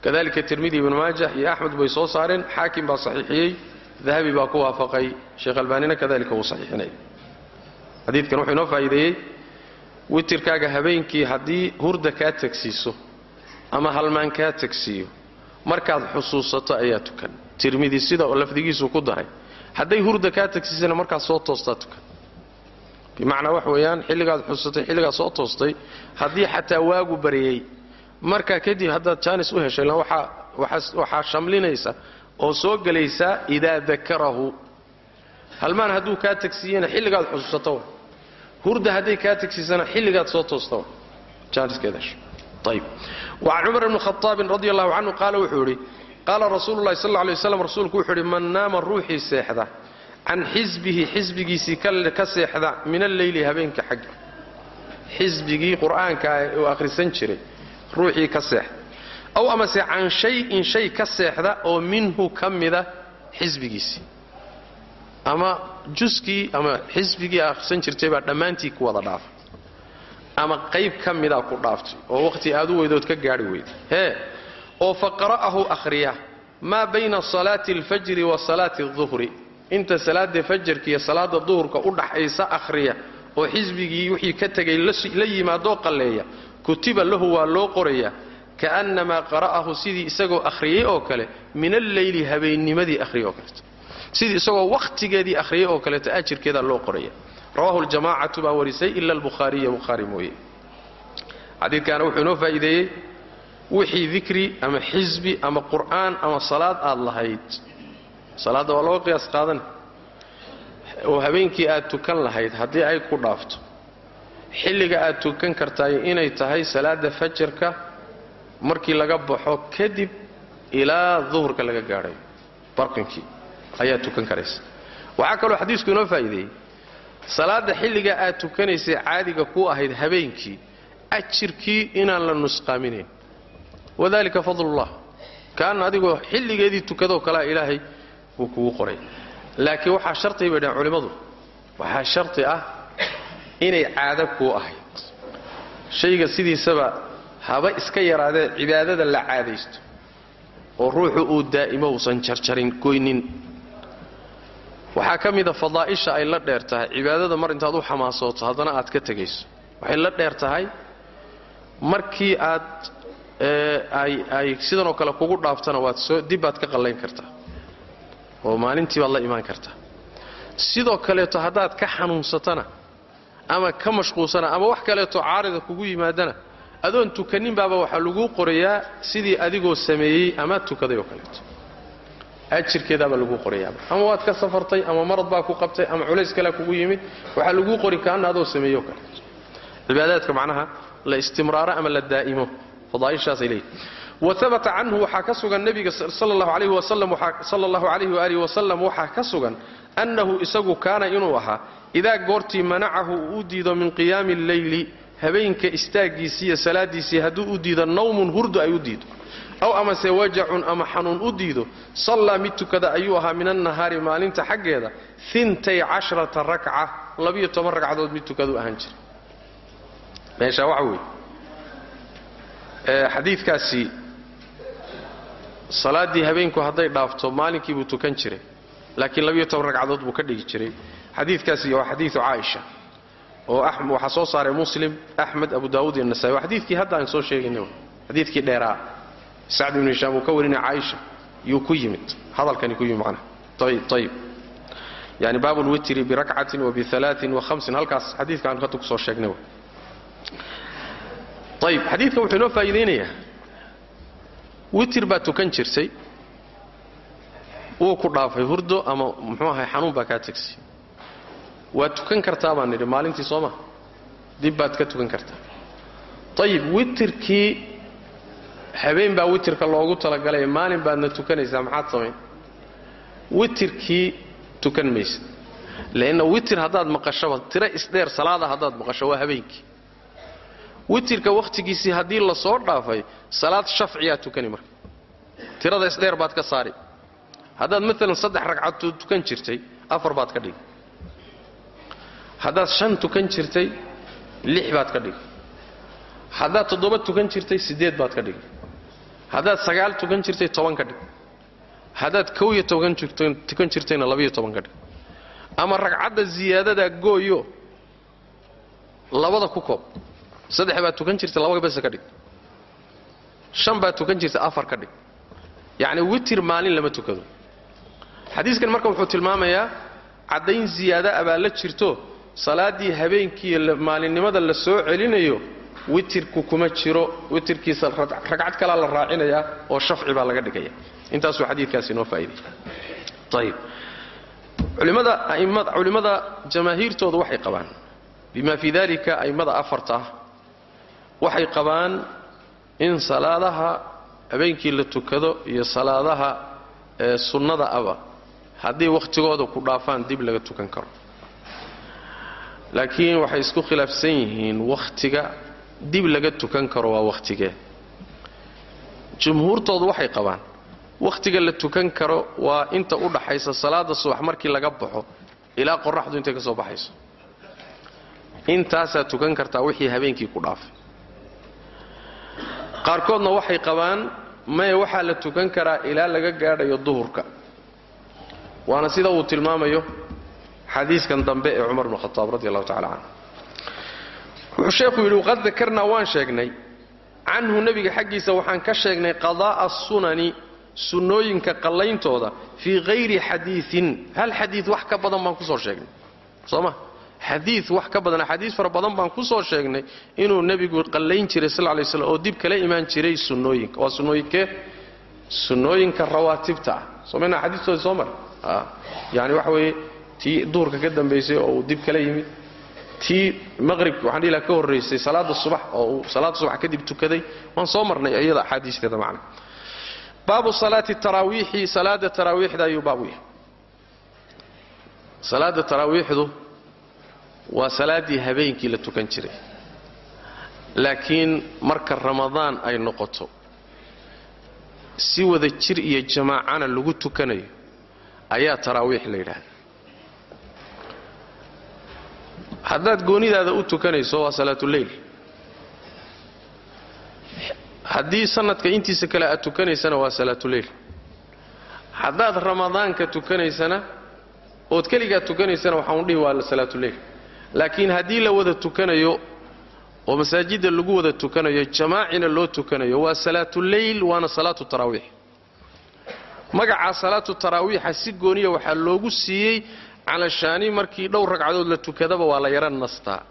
Speaker 2: Kadalika tirmidi ibnu maajah iyo axmed bay soo saareen. Xaakim baa saxiixiyey. Dahabi baa ku waafaqay. Sheekh albaanina kadalika wuu saxiixinay. Xadiidkan wuxuu inoo faa'iideeyey. Witirkaaga habeenkii haddii hurda kaa tagsiiso ama halmaan kaa tagsiiyo markaad xusuusato ayaa tukan tirmidi sida oo lafdigiisu ku daray. Hadday hurda kaa tagsiisana markaad soo toostaa tukan bimacnaa wax weeyaan xilligaad xusuusatay xilligaad soo toostay haddii xataa waagu baryey markaa kadib haddaad jaanis u heshay waxaa shamlinaysa oo soo gelaysaa idaa dakarahu. Halmaan hadduu kaa tagsiiyena xilligaad xusuusato wa? Hurda hadday kaa tagsiisana xilligaad soo toosta wa? Jaaniskeedayb wacan cumar bni khaaabin radi allahu canhu qaala wuxuu yidhi qaala rasuulu lahi sal lay waslam rasuulku wuxuu yidhi man naama ruuxii seexda can xisbihi xisbigiisii ka seexda min alleyli habeenka xagga xisbigii qur'aanka uu akhrisan jiray ruuxii ka seexda aw amase can shay-in shay ka seexda oo minhu ka mida xisbigiisii ama juskii ama xisbigii akhrisan jirtay baa dhammaantii ku wada dhaafay ama qayb ka mida ku dhaaftay oo wakhti aad u weydood ka gaadhi weyda hee oo faqara'ahu akhriya maa bayna salaati alfajri wa salaati alduhri. Inta salaada fajarka iyo salaada duhurka u dhaxaysa akhriya oo xisbigii wixii ka tegay la yimaadoo qalleeya kutiba lahu waa loo qorayaa kaannamaa qara'ahu sidii isagoo akhriyey oo kale min alleyli habeennimadii akhriyay oo kaleeto sidii isagoo wakhtigeedii akhriyay oo kaleeto ajirkeedaa loo qoraya rawahu ljamacatu baa warisay ila albukhaariya bukhaari mooye. Xadiidkaana wuxuu inoo faa'iideeyey wixii dikri ama xisbi ama qur'aan ama salaad aad lahayd. Salaadda waa looga qiyaas qaadan. Oo habeenkii aad tukan lahayd haddii ay ku dhaafto. Xilliga aad tukan kartaay inay tahay salaada fajarka markii laga baxo kadib ilaa duhurka laga gaadhayo barqinkii. Ayaad tukan karaysa. Waxaa kaloo xadiisku inoo faa'iideeyey. Salaadda xilliga aad tukanaysay caadiga ku ahayd habeenkii ajirkii inaan la nusqaaminayn wadalika fadlullah. Kaana adigoo xilligeedii tukadoo kalea ilaahay wuu kugu qoray. Laakiin waxaa sharti bay dhaheen culimmadu waxaa sharti ah inay caado kuu ahayd. Shayga sidiisaba haba iska yaraadee cibaadada la caadaysto. Oo ruuxu uu daa'imo uusan jarjarin goynin waxaa ka mida fadaa'isha ay la dheer tahay. Cibaadada mar intaad u xamaasooto haddana aad ka tegayso. Waxay la dheer tahay markii aad ay sidanoo kale kugu dhaaftana waad soo dib baad ka qallayn kartaa. Oo maalintii baad la imaan kartaa. Sidoo kaleeto haddaad ka xanuunsatana ama ka mashquulsana ama wax kaleeto caarida kugu yimaadana adoon tukanin baaba waxaa laguu qorayaa sidii adigoo sameeyey ama tukaday oo kaleeto. Ajirkeedaabaa lagu qorayaaba. Ama waad ka safartay ama marad baa ku qabtay ama culays kalea kugu yimid waxaa laguu qori kaana adoo sameeyo kale cibaadaadka macnaha la istimraaro ama la daa'imo leeyihiin waabata canhu waxaa ka sugan nebiga sal allahu alayhi waalihi wasalam waxaa ka sugan annahu isagu kaana inuu ahaa idaa goortii manacahu uu diido min qiyaami alleyli habeenka istaaggiisii iyo salaadiisii hadduu u diido nawmun hurdu ay u diido. Aw amase wajacun ama xanuun u diido sallaa mid tukada ayuu ahaa min annahaari maalinta xaggeeda intay cashrata rakca labiyo toban ragcadood mid tukaduu ahaan jira xadiidkaasi salaaddii habeenku hadday dhaafto maalinkii buu tukan jiray. Laakiin labiyo toban ragcadood buu ka dhigi jiray. Xadiidkaasi waa xadiidu caaisha oo waxaa soo saaray muslim axmed abu daawuud iyo nasaai. Waa xadiidkii hadda aan soo sheegaynay xadiidkii dheeraa sacd ibnu hishaam uu ka warinaya caaisha yuu ku yimid. Hadalkani ku yimid macnaha ayib ayib yani baabu lwitri birakcatin wa bialaain wa hamsin halkaas xadiidka aan hadda ku soo sheegnay ayib xadiidka wuxuu inoo faa'iidaynayaa. Witir baad tukan jirtay wuu ku dhaafay hurdo ama muxuu ahay xanuun baa kaa tegsay waad tukan kartaa baan nidhi maalintii soo ma? Dib baad ka tukan kartaa. Ayib witirkii habeen baa witirka loogu talagalay maalin baadna tukanaysaa maxaad samayn witirkii tukan maysa leanna witir haddaad maqashaba tiro isdheer salaada haddaad maqasho waa habeenkii witirka wakhtigiisii haddii la soo dhaafay salaad shafciyaa tukani marka. Tirada isdheer baad ka saari. Haddaad maalan saddex ragcadood tukan jirtay afar baad ka dhigi haddaad shan tukan jirtay lix baad ka dhigi haddaad toddoba tukan jirtay siddeed baad ka dhigi haddaad sagaal tukan jirtay toban ka dhig. Haddaad kow iyo toban tukan jirtayna labiyo toban ka dhig. Ama ragcadda ziyaadadaa gooyo labada ku koob saddex baad tukan jirtay laba bese ka dhig. Shan baad tukan jirtay afar ka dhig. Yacni witir maalin lama tukado. Xadiiskan marka wuxuu tilmaamayaa caddayn ziyaada a baa la jirto salaaddii habeenkii maalinimada la soo celinayo witirku kuma jiro. Witirkiisa ragcad kalaa la raacinayaa oo shafci baa laga dhigaya. Intaasuu xadiidkaasi inoo faa'iday. Ayib culimmada jamaahiirtoodu waxay qabaan bima fii dalika a'immada afarta ah waxay qabaan in salaadaha habeenkii la tukado iyo salaadaha sunnada aba haddii wakhtigooda ku dhaafaan dib laga tukan karo. Laakiin waxay isku khilaafsan yihiin wakhtiga dib laga tukan karo waa wakhtigee jumhuurtoodu waxay qabaan wakhtiga la tukan karo waa inta u dhaxaysa salaada subax markii laga baxo ilaa qoraxdu intay ka soo baxayso. Intaasaa tukan kartaa wixii habeenkii ku dhaafay qaarkoodna waxay qabaan maya waxaa la tukan karaa ilaa laga gaadhayo duhurka. Waana sida uu tilmaamayo xadiiskan dambe ee cumar bn khataab radi allahu tacala canhu wuxuu sheekhu yidhi waqad dakarnaa waan sheegnay. Canhu nebiga xaggiisa waxaan ka sheegnay qadaa'a asunani sunnooyinka qallayntooda fii hayri xadiiin hal xadii wax ka badan baan ku soo sheegnay. Soo ma xadii wax ka badan axaadiis fara badan baan ku soo sheegnay inuu nebigu qallayn jiray sal lay slam oo dib kala imaan jiray sunnooyinka. Waa sunnooyinkee sunnooyinka rawaatibta. Ah somayna axaadiistooda soo mara yani waxa weeye tii duhurka ka dambaysay oo uu dib kala yimid tii maqribka waxaan dhihi laha ka horraysay salaada subax oo uu salaada subax kadib tukaday. Waan soo marnay iyada axaadiisteeda macna. Baabu salaati taraawiixi salaada taraawiixda ayuu baabu yahay. Salaada taraawiixdu waa salaaddii habeenkii la tukan jiray. Laakiin marka ramadaan ay noqoto si wada jir iyo jamaacana lagu tukanayo ayaa taraawiix la yidhaahda haddaad goonidaada u tukanayso waa salaatuleyl haddii sanadka intiisa kale aad tukanaysana waa salaatuleyl haddaad ramadaanka tukanaysana ood keligaa tukanaysana waxaan dhihi waa salaatuleyl laakiin haddii la wada tukanayo oo masaajidda lagu wada tukanayo jamaacina loo tukanayo waa salaatuleyl waana salaatu taraawiix magacaa salaatu taraawiixa si gooniya waxaa loogu siiyey calashaani markii dhowr ragcadood la tukadaba waa la yara nastaa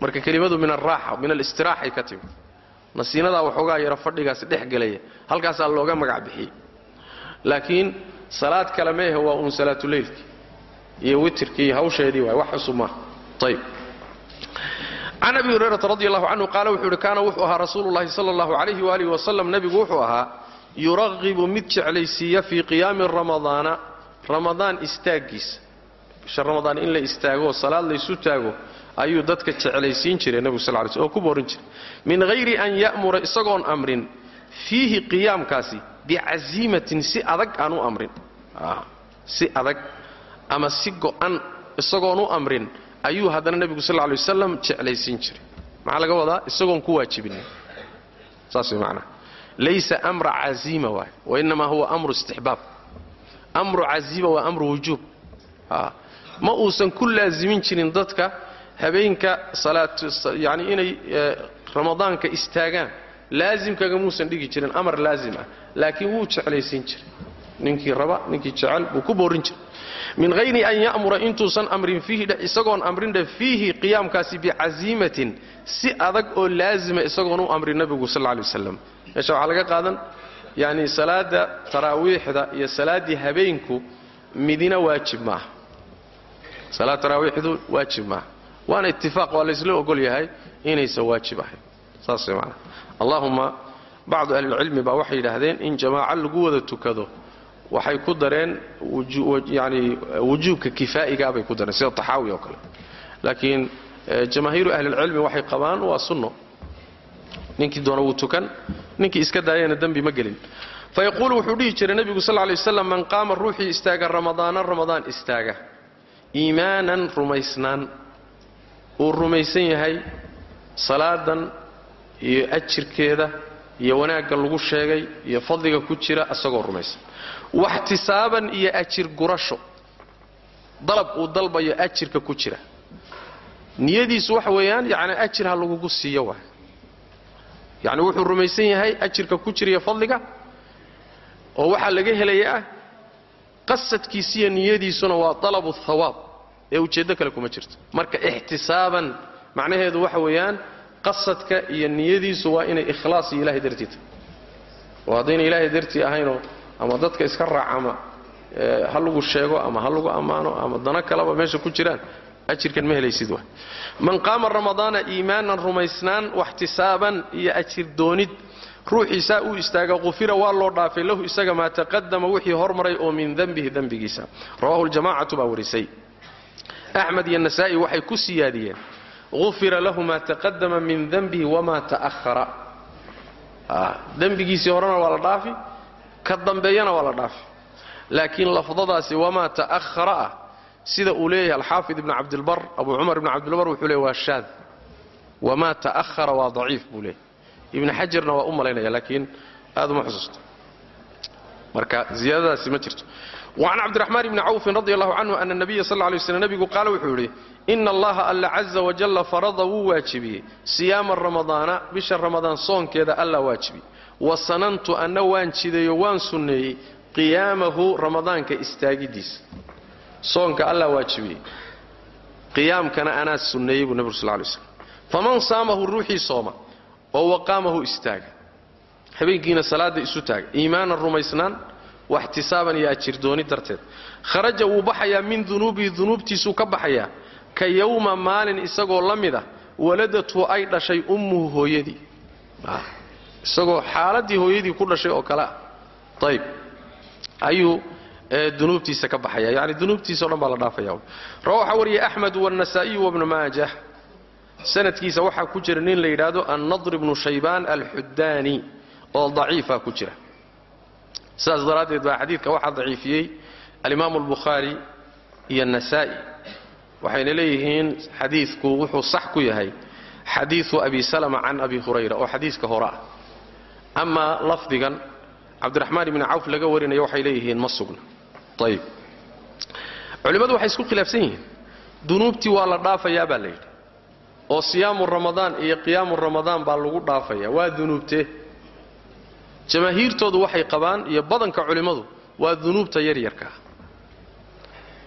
Speaker 2: marka kelimadu min araaxa min alistiraaxay ka timid. Nasiinadaa waxoogaa yaro fadhigaasi dhex gelaya halkaasaa looga magac bixiyey. Laakiin salaad kale meehe waa uun salaatuleylkii iyo witirkii hawsheedii waay wax cusub maaha can abi hurayrata radi allahu canhu qaala wuxuu ihi kaana wuxuu ahaa rasuulu llahi sala allahu calayhi waalihi wasalam nebigu wuxuu ahaa yuraqibu mid jeclaysiiya fii qiyaami ramadaana ramadaan istaaggiisa bisha ramadaan in la istaago salaad laysu taago ayuu dadka jeclaysiin jiray nebigu sal lay sl oo ku boorin jiray min hayri an ya'mura isagoon amrin fiihi qiyaamkaasi bicasiimatin si adag aan u amrin si adag ama si go'an isagoon u amrin ayuu haddana nebigu sal lay wasalam jeclaysiin jiray. Maxaa laga wadaa? Isagoon ku waajibinin saas way macnaha laysa amra caziima waay wainamaa huwa amru istixbaab. Amru caziima waa amru wujuub. Ma uusan ku laazimin jirin dadka habeenka yani inay ramadaanka istaagaan. Laazimkaga muusan dhigi jirin amar laazim ah. Laakiin wuu jeclaysiin jiray. Ninkii raba ninkii jecel buu ku boorin jiray min hayri an ya'mura intuusan amrin fiihi isagoon amrindhe fiihi qiyaamkaasi bicasiimatin si adag oo laazima isagoon u amrin nabigu sal lay waslam meesha waxaa laga qaadan yani salaada taraawiixda iyo salaaddii habeenku midina waajib maaha salaad taraawiixdu waajib maaha waana itifaaq waa laysla ogol yahay inaysan waajib ahayn. Saas way allahuma bacdu ahlilcilmi baa waxay yidhaahdeen in jamaaco lagu wada tukado waxay ku dareen yani wujuubka kifaa'igaa bay ku dareen sida taxaawi oo kale. Laakiin jamaahiiru ahlilcilmi waxay qabaan waa sunno. Ninkii doona wuu tukan ninkii iska daayana dembi ma gelin. Fayaquulu wuxuu dhihi jiray nebigu sal lay waslam man qaama ruuxii istaaga ramadaana ramadaan istaaga. Iimaanan rumaysnaan. Uu rumaysan yahay salaadan iyo ajirkeeda iyo wanaagga lagu sheegay iyo fadliga ku jira isagoo rumaysan. Waxtisaaban iyo ajir gurasho dalab uu dalbayo ajirka ku jira. Niyadiisu waxa weeyaan yani ajir ha lagugu siiyo waay. Yani wuxuu rumaysan yahay ajirka ku jira iyo fadliga oo waxaa laga helayaa qasadkiisiiyo niyadiisuna waa dalabu thawaab ee ujeeddo kale kuma jirto. Marka ixtisaaban macnaheedu waxa weeyaan qasadka iyo niyadiisu waa inay ikhlaas iyo ilahay dartii tahay oo haddayna ilaahay dartii ahaynoo ama dadka iska raac ama ha lagu sheego ama ha lagu ammaano ama dano kaleba meesha ku jiraan ajirkan ma helaysid wa man qaama ramadaana iimaanan rumaysnaan waxtisaaban iyo ajir doonid ruuxiisaa uu istaaga qufira waa loo dhaafay lahu isaga maa taqadama wixii hormaray oo min dembihi dembigiisa rawahu ljamacatu baa warisay. Axmed iyo nasaa'i waxay ku siyaadiyeen ufira lahu maa taqadama min dembihi wamaa ta'hara dembigiisii horena waa la dhaafi ka dambeeyana waa la dhaafi. laakiin lafdadaasi wamaa ta'hara ah sida uu leeyahay alxaafid ibn cabdilbar abu cumar ibn cabdilbar wuxuu leeyay waa shaad wamaa ta'hara waa daciif buu leeyahy ibni xajarna waa u malaynaya laakiin aad uma xusuusto marka ziyaadadaasi ma jirto wacan cabdiraxmaan ibni cawfin radi allahu canhu ana nabiya sal ly slm nebigu qaala wuxuu yidhi ina allaha alla caza wajalla farada wuu waajibiyey siyaama ramadaana bisha ramadaan soonkeeda alla waajibiyey wa sanantu anna waan jideeyo waan sunneeyey qiyaamahu ramadaanka istaagidiisa soonka alla waajibiyey qiyaamkana anaa sunneeyey buu nebigu sal lay slam faman saamahu ruuxii sooma oo waqaamahu istaaga habeenkiina salaadda isu taaga iimaanan rumaysnaan waxtisaaban iyo ajirdooni darteed kharaja wuu baxayaa min dunuubihi dunuubtiisuu ka baxayaa ka yowma maalin isagoo la mid ah waladatu ay dhashay ummuhu hooyadii. Isagoo xaaladii hooyadii ku dhashay oo kale. Ah ayb ayuu dunuubtiisa ka baxaya yani dunuubtiisao dhan baa la dhaafaya. Rawa waxaa wariyay axmed wاnasaa'iyu wabnu maajah. Sanadkiisa waxaa ku jira nin la yidhaahdo annadr ibnu shaybaan alxudaani oo daciifa ku jira. Sidaas daraaddeed baa xadiidka waxaa daciifiyey alimaamu albukhaari iyo anasaa'i waxayna leeyihiin xadiidku wuxuu sax ku yahay xadiidu abi salama can abi hurayra oo xadiiska hore ah. Amaa lafdigan cabdiraxmaan ibni cawf laga warinayo waxay leeyihiin ma sugna. Ayib culimmadu waxay isku khilaafsan yihiin. Dunuubtii waa la dhaafayaa baa la yidhi. Oo siyaamu ramadaan iyo qiyaamu ramadaan baa lagu dhaafaya waa dunuubtee jamaahiirtoodu waxay qabaan iyo badanka culimmadu waa dunuubta yaryarka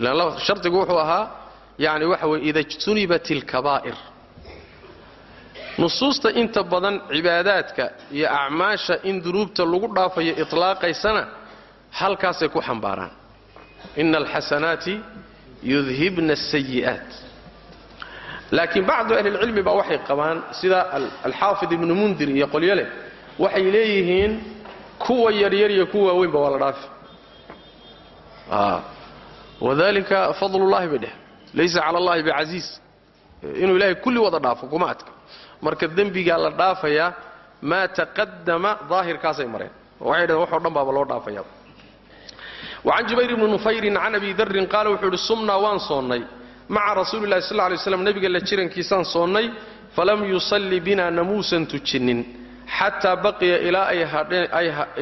Speaker 2: ah shardigu wuxuu ahaa yani waxa weye ida jtunibat ilkabaa'ir nusuusta inta badan cibaadaadka iyo acmaasha in dunuubta lagu dhaafayo itlaaqaysana halkaasay ku xambaaraan. Ina alxasanaati yudhibna asayi'aat laakiin bacdu ahlilcilmi baa waxay qabaan sida alxaafid ibnu mundir iyo qolyo leh waxay leeyihiin kuwa yaryar iyo kuwa waaweynba waa la dhaafi. Wadalika fadlullahi bay dheh laysa cala allahi bicasiis inuu ilaahay kulli wada dhaafo kuma adka marka dembigaa la dhaafayaa maa taqadama daahirkaasay mareen waxay dhaheen waxoo dhan baaba loo dhaafaya wacan jubayr ibni nufayrin can abi darin qaala wuxuu idhi sumnaa waan soonnay maca rasuulilahi sal lay slam nebiga la jirankiisaan soonnay falam yusalli bina namuusan tujinnin xataa baqiya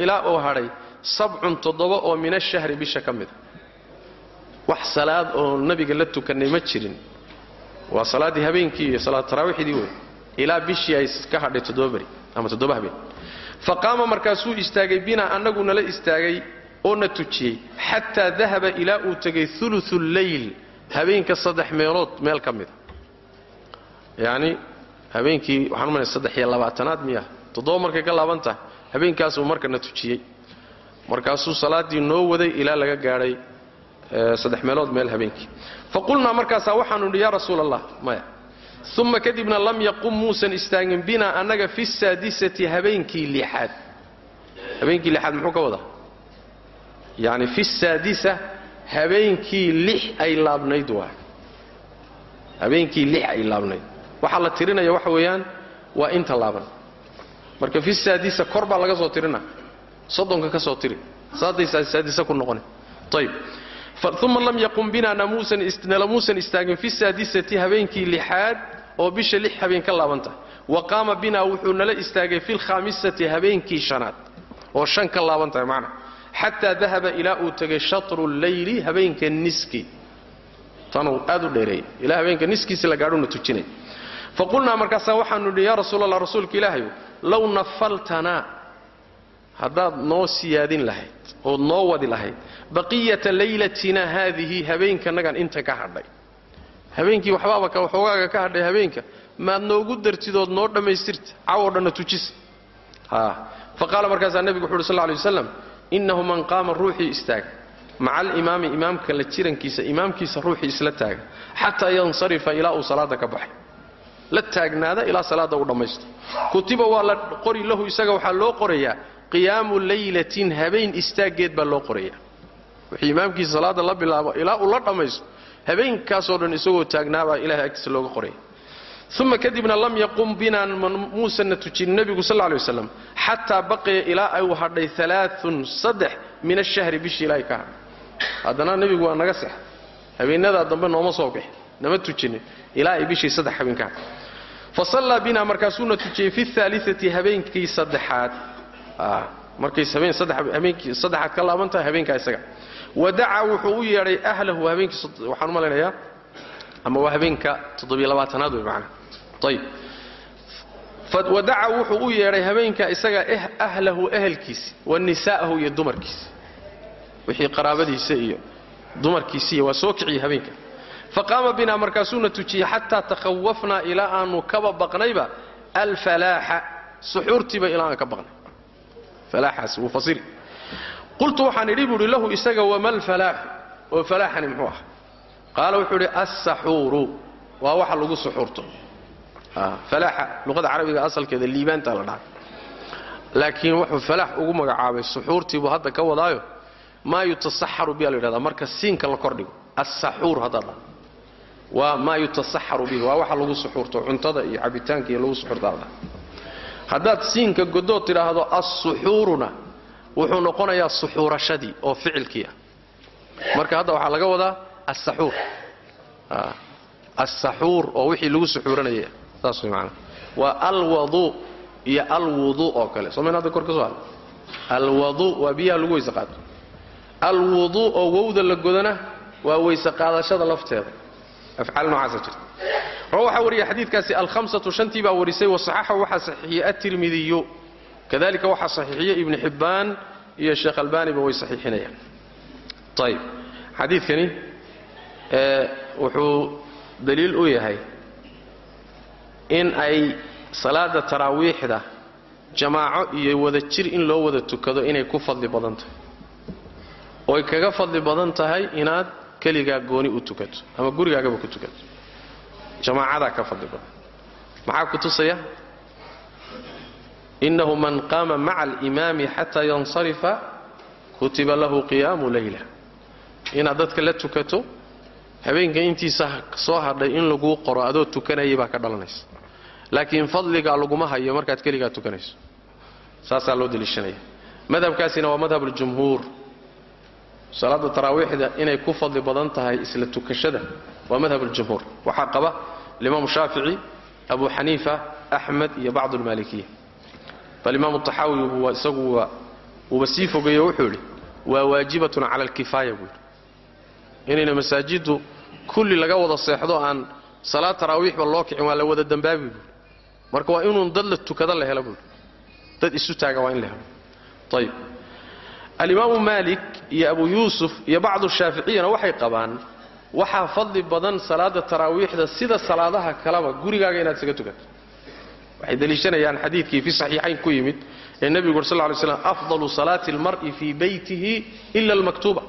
Speaker 2: ilaa uu hadhay sabcun toddoba oo min ashahri bisha ka mida wax salaad oo nabiga la tukannay ma jirin. Waa salaaddii habeenkii iyo salaad taraawiixdii wey ilaa bishii ay ka hadhay toddoba beri ama toddoba habeen. Fa qaama markaasuu istaagay binaa annagu nala istaagay oo na tujiyey xataa dahaba ilaa uu tegay uluثu leyl habeenka saddex meelood meel ka mida yacni habeenkii waxaan umanaya saddex iyo labaatanaad miya toddoba markay ka laaban tahay habeenkaasuu marka na tujiyey. Markaasuu salaaddii noo waday ilaa laga gaadhay saddex meelood meel habeenkii. Fa qulnaa markaasaa waxaanu idhi yaa rasuul allah maya. Uma kadibna lam yaqum muusan istaagin binaa annaga fi saadisati habeenkii lixaad. Habeenkii lixaad muxuu ka wadaa? Yacni fi saadisa habeenkii lix ay laabnayd waa. Habeenkii lix ay laabnayd. Waxaa la tirinaya waxa weeyaan waa inta laaban. Marka fi saadisa kor baa laga soo tirina. Soddonka ka soo tiri. Saadaysaa saadisa ku noqone. Ayb uma lam yaqum bina nalamuusan istaagin fi saadisati habeenkii lixaad oo bisha lix habeen ka laaban tahay wa qaama binaa wuxuu nala istaagay fi lkhaamisati habeenkii shanaad oo shan ka laaban tahay macna. Xataa dahaba ilaa uu tegay shatru leyli habeenka niski. Tanuu aad u dheereeyey ilaa habeenka niskiisi la gaadhuna tujinay. Faqulnaa markaasaa waxaanu idhi yaa rasuul allah rasuulka ilaahayu low nafaltanaa haddaad noo siyaadin lahayd ood noo wadi lahayd baqiyata laylatina haadihi habeenkanagan inta ka hadhay. Habeenkii waxbaaba waxoogaaga ka hadhay habeenka maad noogu dartidood noo dhammaystirta cawoo dhanna tujisa. Fa qaala markaasaa nebigu wuxu uhi sal lay waslam innahu man qaama ruuxii istaaga maca alimaami imaamka la jirankiisa imaamkiisa ruuxii isla taaga xataa yansarifa ilaa uu salaada ka baxay. La taagnaada ilaa salaada uu dhammaysto. Kutiba waa la qori lahu isaga waxaa loo qorayaa qiyaamu laylatin habeen istaaggeed baa loo qorayaa. Wixii imaamkiisa salaada la bilaabo ilaa uu la dhammaysto habeenkaasoo dhan isagoo taagnaabaa ilahay agtiisa looga qoraya uma kadibna lam yaqum binaa muusanna tujin nebigu sal lay waslam xataa baqiya ilaa uu hadhay alaaun saddex min ashahri bishii ilaahay ka hadhay. Haddana nebigu waa naga sex. Habeenadaa dambe nooma soo bixi nama tujinin ilaa ay bishii saddex habeen ka hadhay. Fa sallaa binaa markaasuuna tujiyey fi aaliati habeenkii saddexaad markay habeenkii saddexaad ka laaban tahay habeenkaa isaga. Wadacaa wuxuu u yeedhay ahlahu habeenkii waxaan u malaynayaa ama waa habeenka toddobiyo-labaatanaad wey macana ayib wadaca wuxuu u yeedhay habeenka isaga ahlahu ehelkiisi wa nisaa'ahu iyo dumarkiisi. Wixii qaraabadiisa iyo dumarkiisiiy waa soo kiciyey habeenka. Faqaama binaa markaasuuna tujiyey xataa takhawafnaa ilaa aanu kaba baqnayba alfalaaxa suxuurtiiba ilaa aan ka baqnay falaaxaas wuu fasiri qultu waxaan idhi buuhi lahu isaga wama alfalaaxu oo falaaxani muxuu ah. Qaala wuxuu idhi assaxuuru. Waa waxa lagu suxuurto. Falaaxa luqada carabiga asalkeeda liibaantaa la dhahay laakiin wuxuu falaax ugu magacaabay suxuurtiibuu hadda ka wadaayo maa yutasaxaru biyaa la yidhahdaa marka siinka la kordhigo assaxuur haddaa dha waa maa yutasaxaru bihi waa waxa lagu suxuurto cuntada iyo cabitaanka iyo lagu suxuurtaa la dhaha haddaad siinka godood tidhaahdo assuxuuruna wuxuu noqonayaa suxuurashadii oo ficilkii ah. Marka hadda waxaa laga wadaa assaxuur. Assaxuur oo wixii lagu suxuuranayay. Saas way maanaa waa alwaduu iyo alwuduu oo kale. Somayn hadda kor ka soo hadla alwaduu waa biyaha lagu weyse qaato alwuduu oo wowda la godana waa weyse qaadashada lafteeda waxaa wariyay xadiidkaasi alhamsatu shantii baa warisay wasaxaxahu waxaa saxiixiyey atirmidiyu kadalika waxaa saxiixiyey ibnu xibbaan iyo sheekh albaaniba way saxiixinayaan ayib xadiidkani wuxuu daliil u yahay in ay salaada taraawiixda jamaaco iyo wada jir in loo wada tukado inay ku fadli badan tahay oy kaga fadli badan tahay inaad keligaa gooni u tukato ama gurigaagaba ku tukato jamaacadaa ka fadli maxaa ku tusaya? Innahu man qaama maca alimaami xataa yansarifa kutiba lahu qiyaamu layla. Inaad dadka la tukato habeenka intiisa soo hadhay in laguu qoro adoo tukanayay baa ka dhalanaysa. Laakiin fadligaa laguma hayo markaad keligaa tukanayso. Saasaa loo deliishanaya. Madhabkaasina waa madhab aljumhuur salaada taraawiixda inay ku fadli badan tahay isla tukashada waa madhab aljumhuur. Waxaa qaba alimaamu shaafici abu xaniifa axmed iyo bacdu almaalikiya. Bal imaamu taxaawi isagu wuuba sii fogeeyo wuxuu yidhi waa waajibatun cala alkifaaya buu yidhi. Inayna masaajiddu kulli laga wada seexdo aan salaad taraawiixba loo kicin waa la wada dambaabi buui marka waa inuun dad la tukada la helo buui dad isu taaga waa in la helo. Ayib alimaamu maalik iyo abu yuusuf iyo bacdu shaaficiyana waxay qabaan waxaa fadli badan salaada taraawiixda sida salaadaha kaleba gurigaaga inaad isaga tukato. Waxay deliishanayaan xadiidkii fi saxiixayn ku yimid ee nebigu sal ly slam afdalu salaati almar'i fii beytihi ila almaktuuba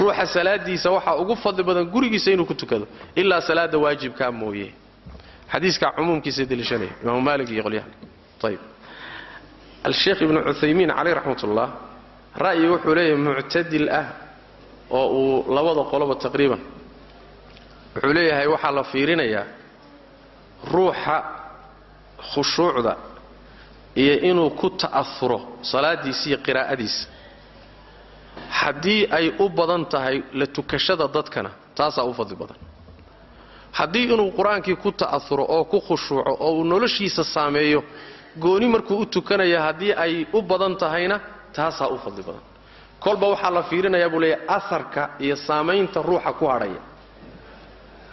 Speaker 2: ruuxa salaadiisa waxaa ugu fadli badan gurigiisa inuu ku tukado ilaa salaada waajibkaa mooye. Xadiiska cumuumkiisa deliishanaya imaamu maalik iyo qolyahan. Ayib alsheekh ibnu cuthaymiin caleyh raxmat ullah ra'yi wuxuu leeyahay muctadil ah oo uu labada qoloba taqriiban. Wuxuu leeyahay waxaa la fiirinayaa ruuxa khushuucda iyo inuu ku ta'afuro salaadiisa iyo qiraa'adiisa haddii ay u badan tahay la tukashada dadkana taasaa u fadli badan. Haddii inuu qur'aankii ku ta'afuro oo ku khushuuco oo uu noloshiisa saameeyo gooni markuu u tukanaya haddii ay u badan tahayna taasaa u fadli badan. Kolba waxaa la fiirinayaa buu leeyahy aharka iyo saamaynta ruuxa ku hadhaya.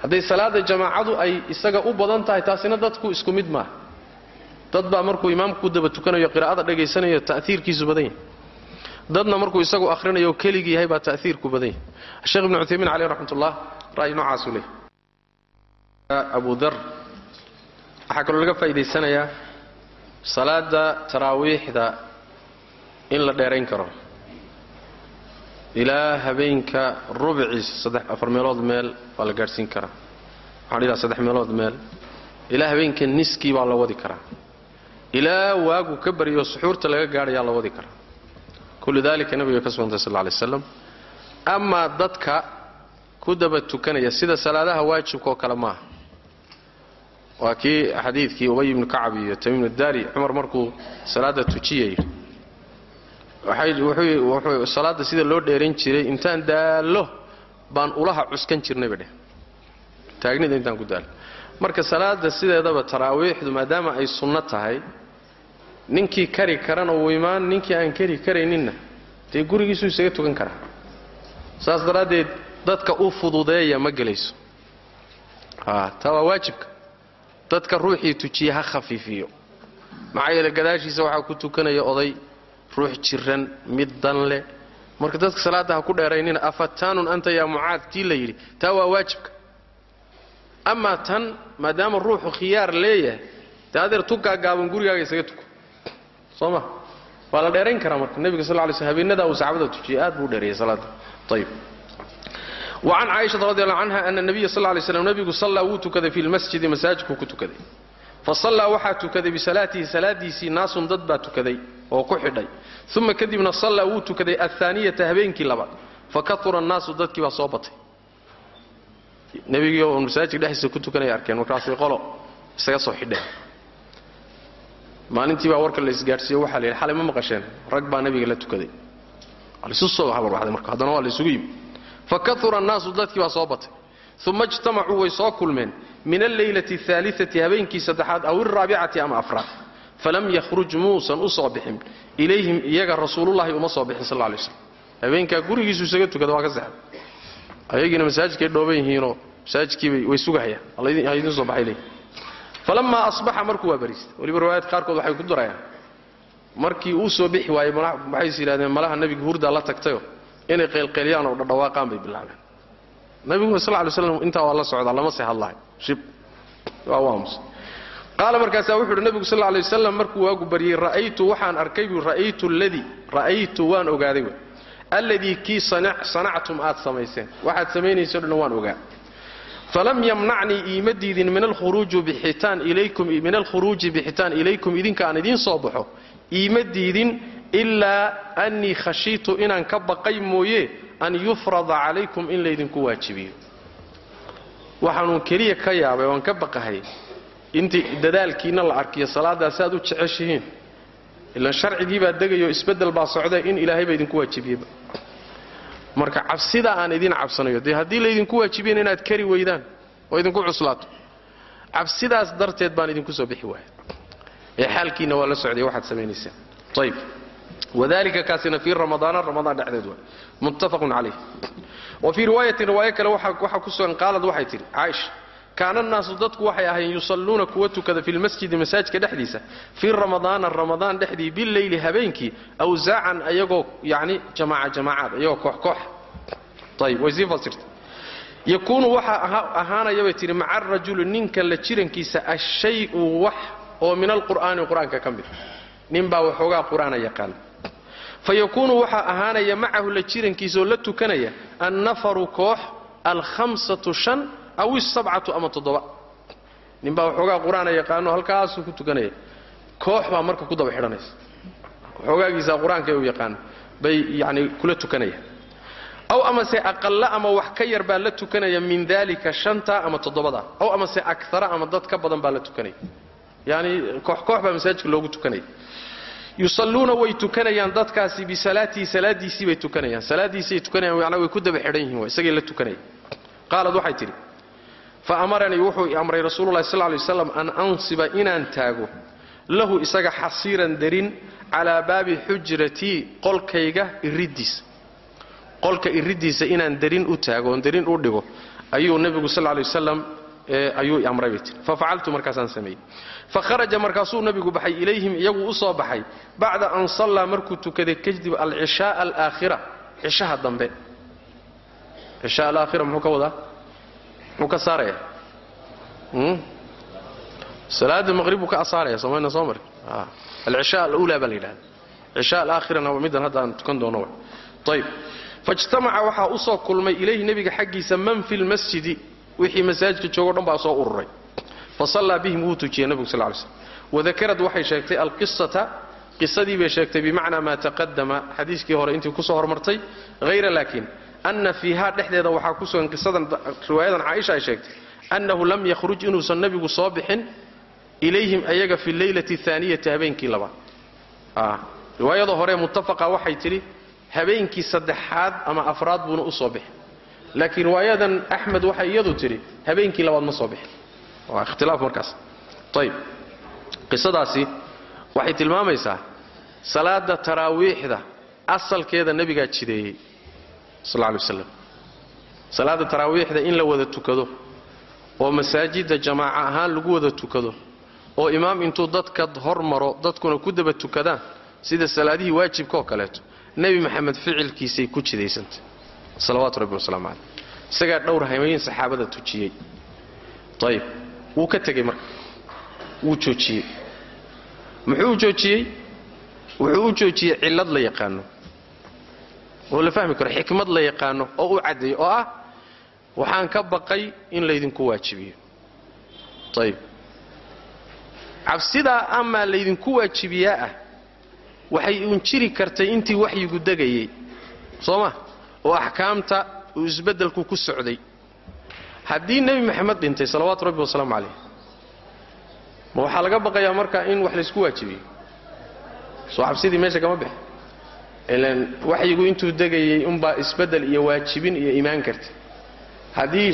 Speaker 2: Hadday salaada jamaacadu ay isaga u badan tahay taasina dadku isku mid maaha. Dad baa markuu imaamku ku daba tukanayo qiraa'ada dhagaysanayo ta'hiirkiisu badan yahay. Dadna markuu isagu akhrinayo oo keligii yahay baa ta'hiirku badan yahay. Sheekh ibnu cuthaymiin caleyh raxmatullah ra'yi noocaasuu leeyahy abu dar waxaa kaloo laga faa'idaysanayaa salaada taraawiixda in la dheerayn karo. Ilaa habeenka rubciisa saddex afar meelood meel baa la gaadhsiin karaa. Waxaan idhaha saddex meelood meel. Ilaa habeenka niskii baa la wadi karaa. Ilaa waagu ka baryo suxuurta laga gaadhayaa la wadi karaa. Kullu dalika nabiga ka sugantay sal lla lay slam amaa dadka ku daba tukanaya sida salaadaha waajibka oo kale maaha. Waa kii xadiidkii ubay ibnu kacab iyo tamiim daari cumar markuu salaada tujiyay salaada sida loo dheerayn jiray intaan daallo baan ulaha cuskan jirnayba dheh taagnida intaan ku daalo marka salaada sideedaba taraawiixdu maadaama ay sunno tahay ninkii kari karana wuu imaan ninkii aan kari karayninna dee gurigiisuu isaga tukan karaa. Saas daraaddeed dadka u fududeeya ma gelayso. Taa waa waajibka. Dadka ruuxii tujiya ha khafiifiyo. Maxaa yeele gadaashiisa waxaa ku tukanaya oday ruux jiran mid dan leh. Marka dadka salaadda ha ku dheeraynina afataanun anta yaa mucaad? Tii la yidhi taa waa waajibka. Amaa tan maadaama ruuxu khiyaar leeyahay dee adeer tugaagaaban gurigaaga isaga tuko. Soo ma? Waa la dheerayn karaa marka? Nebiga sal lay sl habeenadaa uu saxaabada tujiyey aad buu dheereeyey salaadda. Ayib wacan caaishata radi allahu canha ana nabiya sal lay slam nebigu sallaa wuu tukaday fi lmasjidi masaajidkuu ku tukaday fa sallaa waxaa tukaday bisalaatihi salaadiisii naasun dad baa tukaday oo ku xidhay. Uma kadibna sallaa wuu tukaday ahaaniyata habeenkii labaad fa kaura annaasu dadkii baa soo batay. Nebigii oo masaajidka dhexdiisa ku tukanaya arkeen markaasay qolo isaga soo xidheen maalintii baa warka la isgaadhsiiye waxaa la yidhi xalay ma maqasheen rag baa nebiga la tukaday. Waa laisu soo habarwaxday marka haddana waa la yimi fa kaura annaasu dadkii baa soo batay uma ijtamacuu way soo kulmeen. Min alleylati aaliati habeenkii saddexaad aw iraabicati ama afraad. Falam yakhruj muusan u soo bixin. Ilayhim iyaga rasuulullahi uma soo bixin sal slam habeenkaa gurigiisu isaga tukada waa ka sexda ayagiina masaajidkay dhooban yihiinoo masaajidkiibay way sugahayaan. Ha idiin soo baxay leeyihiin falammaa asbaxa markuu waa bariistay weliba riwaayaad qaarkood waxay ku darayaan markii uu soo bixi waayey waxays yidhahdeen malaha nebiga hurdaa la tagtayo. Inay qaylqayliyaan oo dhadhawaaqaan bay bilaabeen nabiguna sal lay slam intaa waa la socdaa lama se hadlahay. Shib. Waa qaala markaasaa wuxu uhi nebigu sal lay wasalam markuu waagu baryey ra'aytu waxaan arkay buu ra'aytu ladii ra'aytu waan ogaaday wey. Alladii kii sanactum aad samayseen. Waxaad samaynayso dhan waan ogaa. Falam yamnacnii iima diidin min alkhuruuji bixitaan ilaykum idinka aan idiin soo baxo iima diidin ilaa annii khashiitu inaan ka baqay mooye an yufrada calaykum in laydinku waajibiyo. Waxaanuun keliya ka yaabay waan ka baqahay intii dadaalkiina la arkiyo salaadaas aad u jeceshihiin. Ilaan sharcigii baa degayo isbeddel baa socda in ilaahayba idinku waajibiyeba marka cabsidaa aan idin cabsanayo dee haddii laydinku waajibiyan inaad kari weydaan oo idinku cuslaato cabsidaas darteed baan idinku soo bixi waaya ee xaalkiina waa la socday waxaad samaynaysaan ayb wadalika kaasina fii ramadaana ramadaan dhexdeed waay muttafaqun calayh wa fii riwaayatin riwaayo kale waxaa ku sugan qaalad waxay tidhi caaisha kaana annaasu dadku waxay ahayn yusalluuna kuwa tukada fi lmasjidi masaajidka dhexdiisa fii ramadaana ramadaan dhexdii bileyli habeenkii awsaacan ayagoo yani jamaaca jamaacaad ayagoo koox koox ayb way sii fasirtay yakuunu waxaa ahaanaya bay tihi maca arajuli ninka la jirankiisa ashayu wax oo min alqur'aani qur'aanka ka fa yakuunu waxaa ahaanaya macahu la jirankiisa oo la tukanaya annafaru koox alhamsatu shan aw isabcatu ama toddoba. Ninbaa waxoogaa qur'aana yaqaano halkaasuu ku tukanaya. Koox baa marka ku daba xidhanaysa. Waxoogaagiisa qur'aanka u yaqaano bay yani kula tukanaya. Aw amase aqalla ama wax ka yar baa la tukanaya min dalika shanta ama toddobada. Aw amase akara ama dad ka badan baa la tukanaya. Yani koox koox baa masaajidka loogu tukanaya yusalluuna way tukanayaan dadkaasi bisalaatihi salaadiisii bay tukanayaan. Salaadiisay tukanayaan macnaa way ku daba xidhan yihiin isagay la tukanaya qaalad waxay tidhi fa amaranii wuxuu i amray rasuululahi sal lay waslam an ansiba inaan taago lahu isaga xasiiran darin calaa baabi xujratii qolkayga iriddiisa qolka iriddiisa inaan darin u taago oon darin u dhigo. Ayuu nebigu sal lay wasalam ayuu amray bay tii fa facaltu markaasaan sameeyey. Fa kharaja markaasuu nebigu baxay ilayhim iyaguu u soo baxay. Bacda an sallaa markuu tukaday kadib alcishaaa alaakhira cishaha dambe. Cishaa alaakhira muxuu ka wadaa? Muxuu ka saaraya? Salaada maqribuu ka asaaraya somayna soo mari alcishaa alulaa baa la yidhahda cishaa alaakhirana waa middan hadda aan tukan doono ayb faijtamaca waxaa u kulmay ilayhi nebiga xaggiisa man fi lmasjidi wixii masaajidka joogo dhan baa soo ururay fa sallaa bihim wuu tujiyey nebigu sal lay slm wadakarad waxay sheegtay alqisata qisadii bay sheegtay bimacnaa maa taqadama xadiiskii hore intii ku soo hormartay hayra laakiin ana fiiha dhexdeeda waxaa ku sugan qisadan riwaayadan caaisha ay sheegtay annahu lam yakhruj inuusan nebigu soo bixin ilayhim ayaga fi leylati aaniyati habeenkii labaad riwaayada hore muttafaqa waxay tidhi habeenkii saddexaad ama afraad buuna u soo bixin laakiin riwaayadan axmed waxay iyadu tidhi habeenkii labaad ma soo bixin. Waa ikhtilaaf markaas. Ayb qisadaasi waxay tilmaamaysaa salaada taraawiixda asalkeeda nebigaa jideeyey sal lay waslam salaada taraawiixda in la wada tukado oo masaajidda jamaaca ahaan lagu wada tukado oo imaam intuu dadka hormaro dadkuna ku daba tukadaan sida salaadihii waajibkaoo kaleeto nebi maxamed ficilkiisay ku jidaysantay salawaatu rabbi wasalaamu caleyh isagaa dhowr hameyn saxaabada tujiyey. Ayib wuu ka tegey marka wuu joojiyey. Muxuu joojiyey? Wuxuu u joojiyey cillad la yaqaano. Oo la fahmi karo xikmad la yaqaano oo u caddeeyo oo ah waxaan ka baqay in laydinku waajibiyo. Ayib cabsidaa amaa laydinku waajibiyaa ah waxay uun jiri kartay intii waxyigu degayey. Soo ma oo axkaamta uu isbeddelku ku socday. Haddii nebi maxamed dhintay salawaatu rabbi wasalaamu calayh ma waxaa laga baqayaa marka in wax laysku waajibiyo soo cabsidii meesha kama bix ilan waxyigu intuu degayey unbaa isbeddel iyo waajibin iyo imaan karta haddii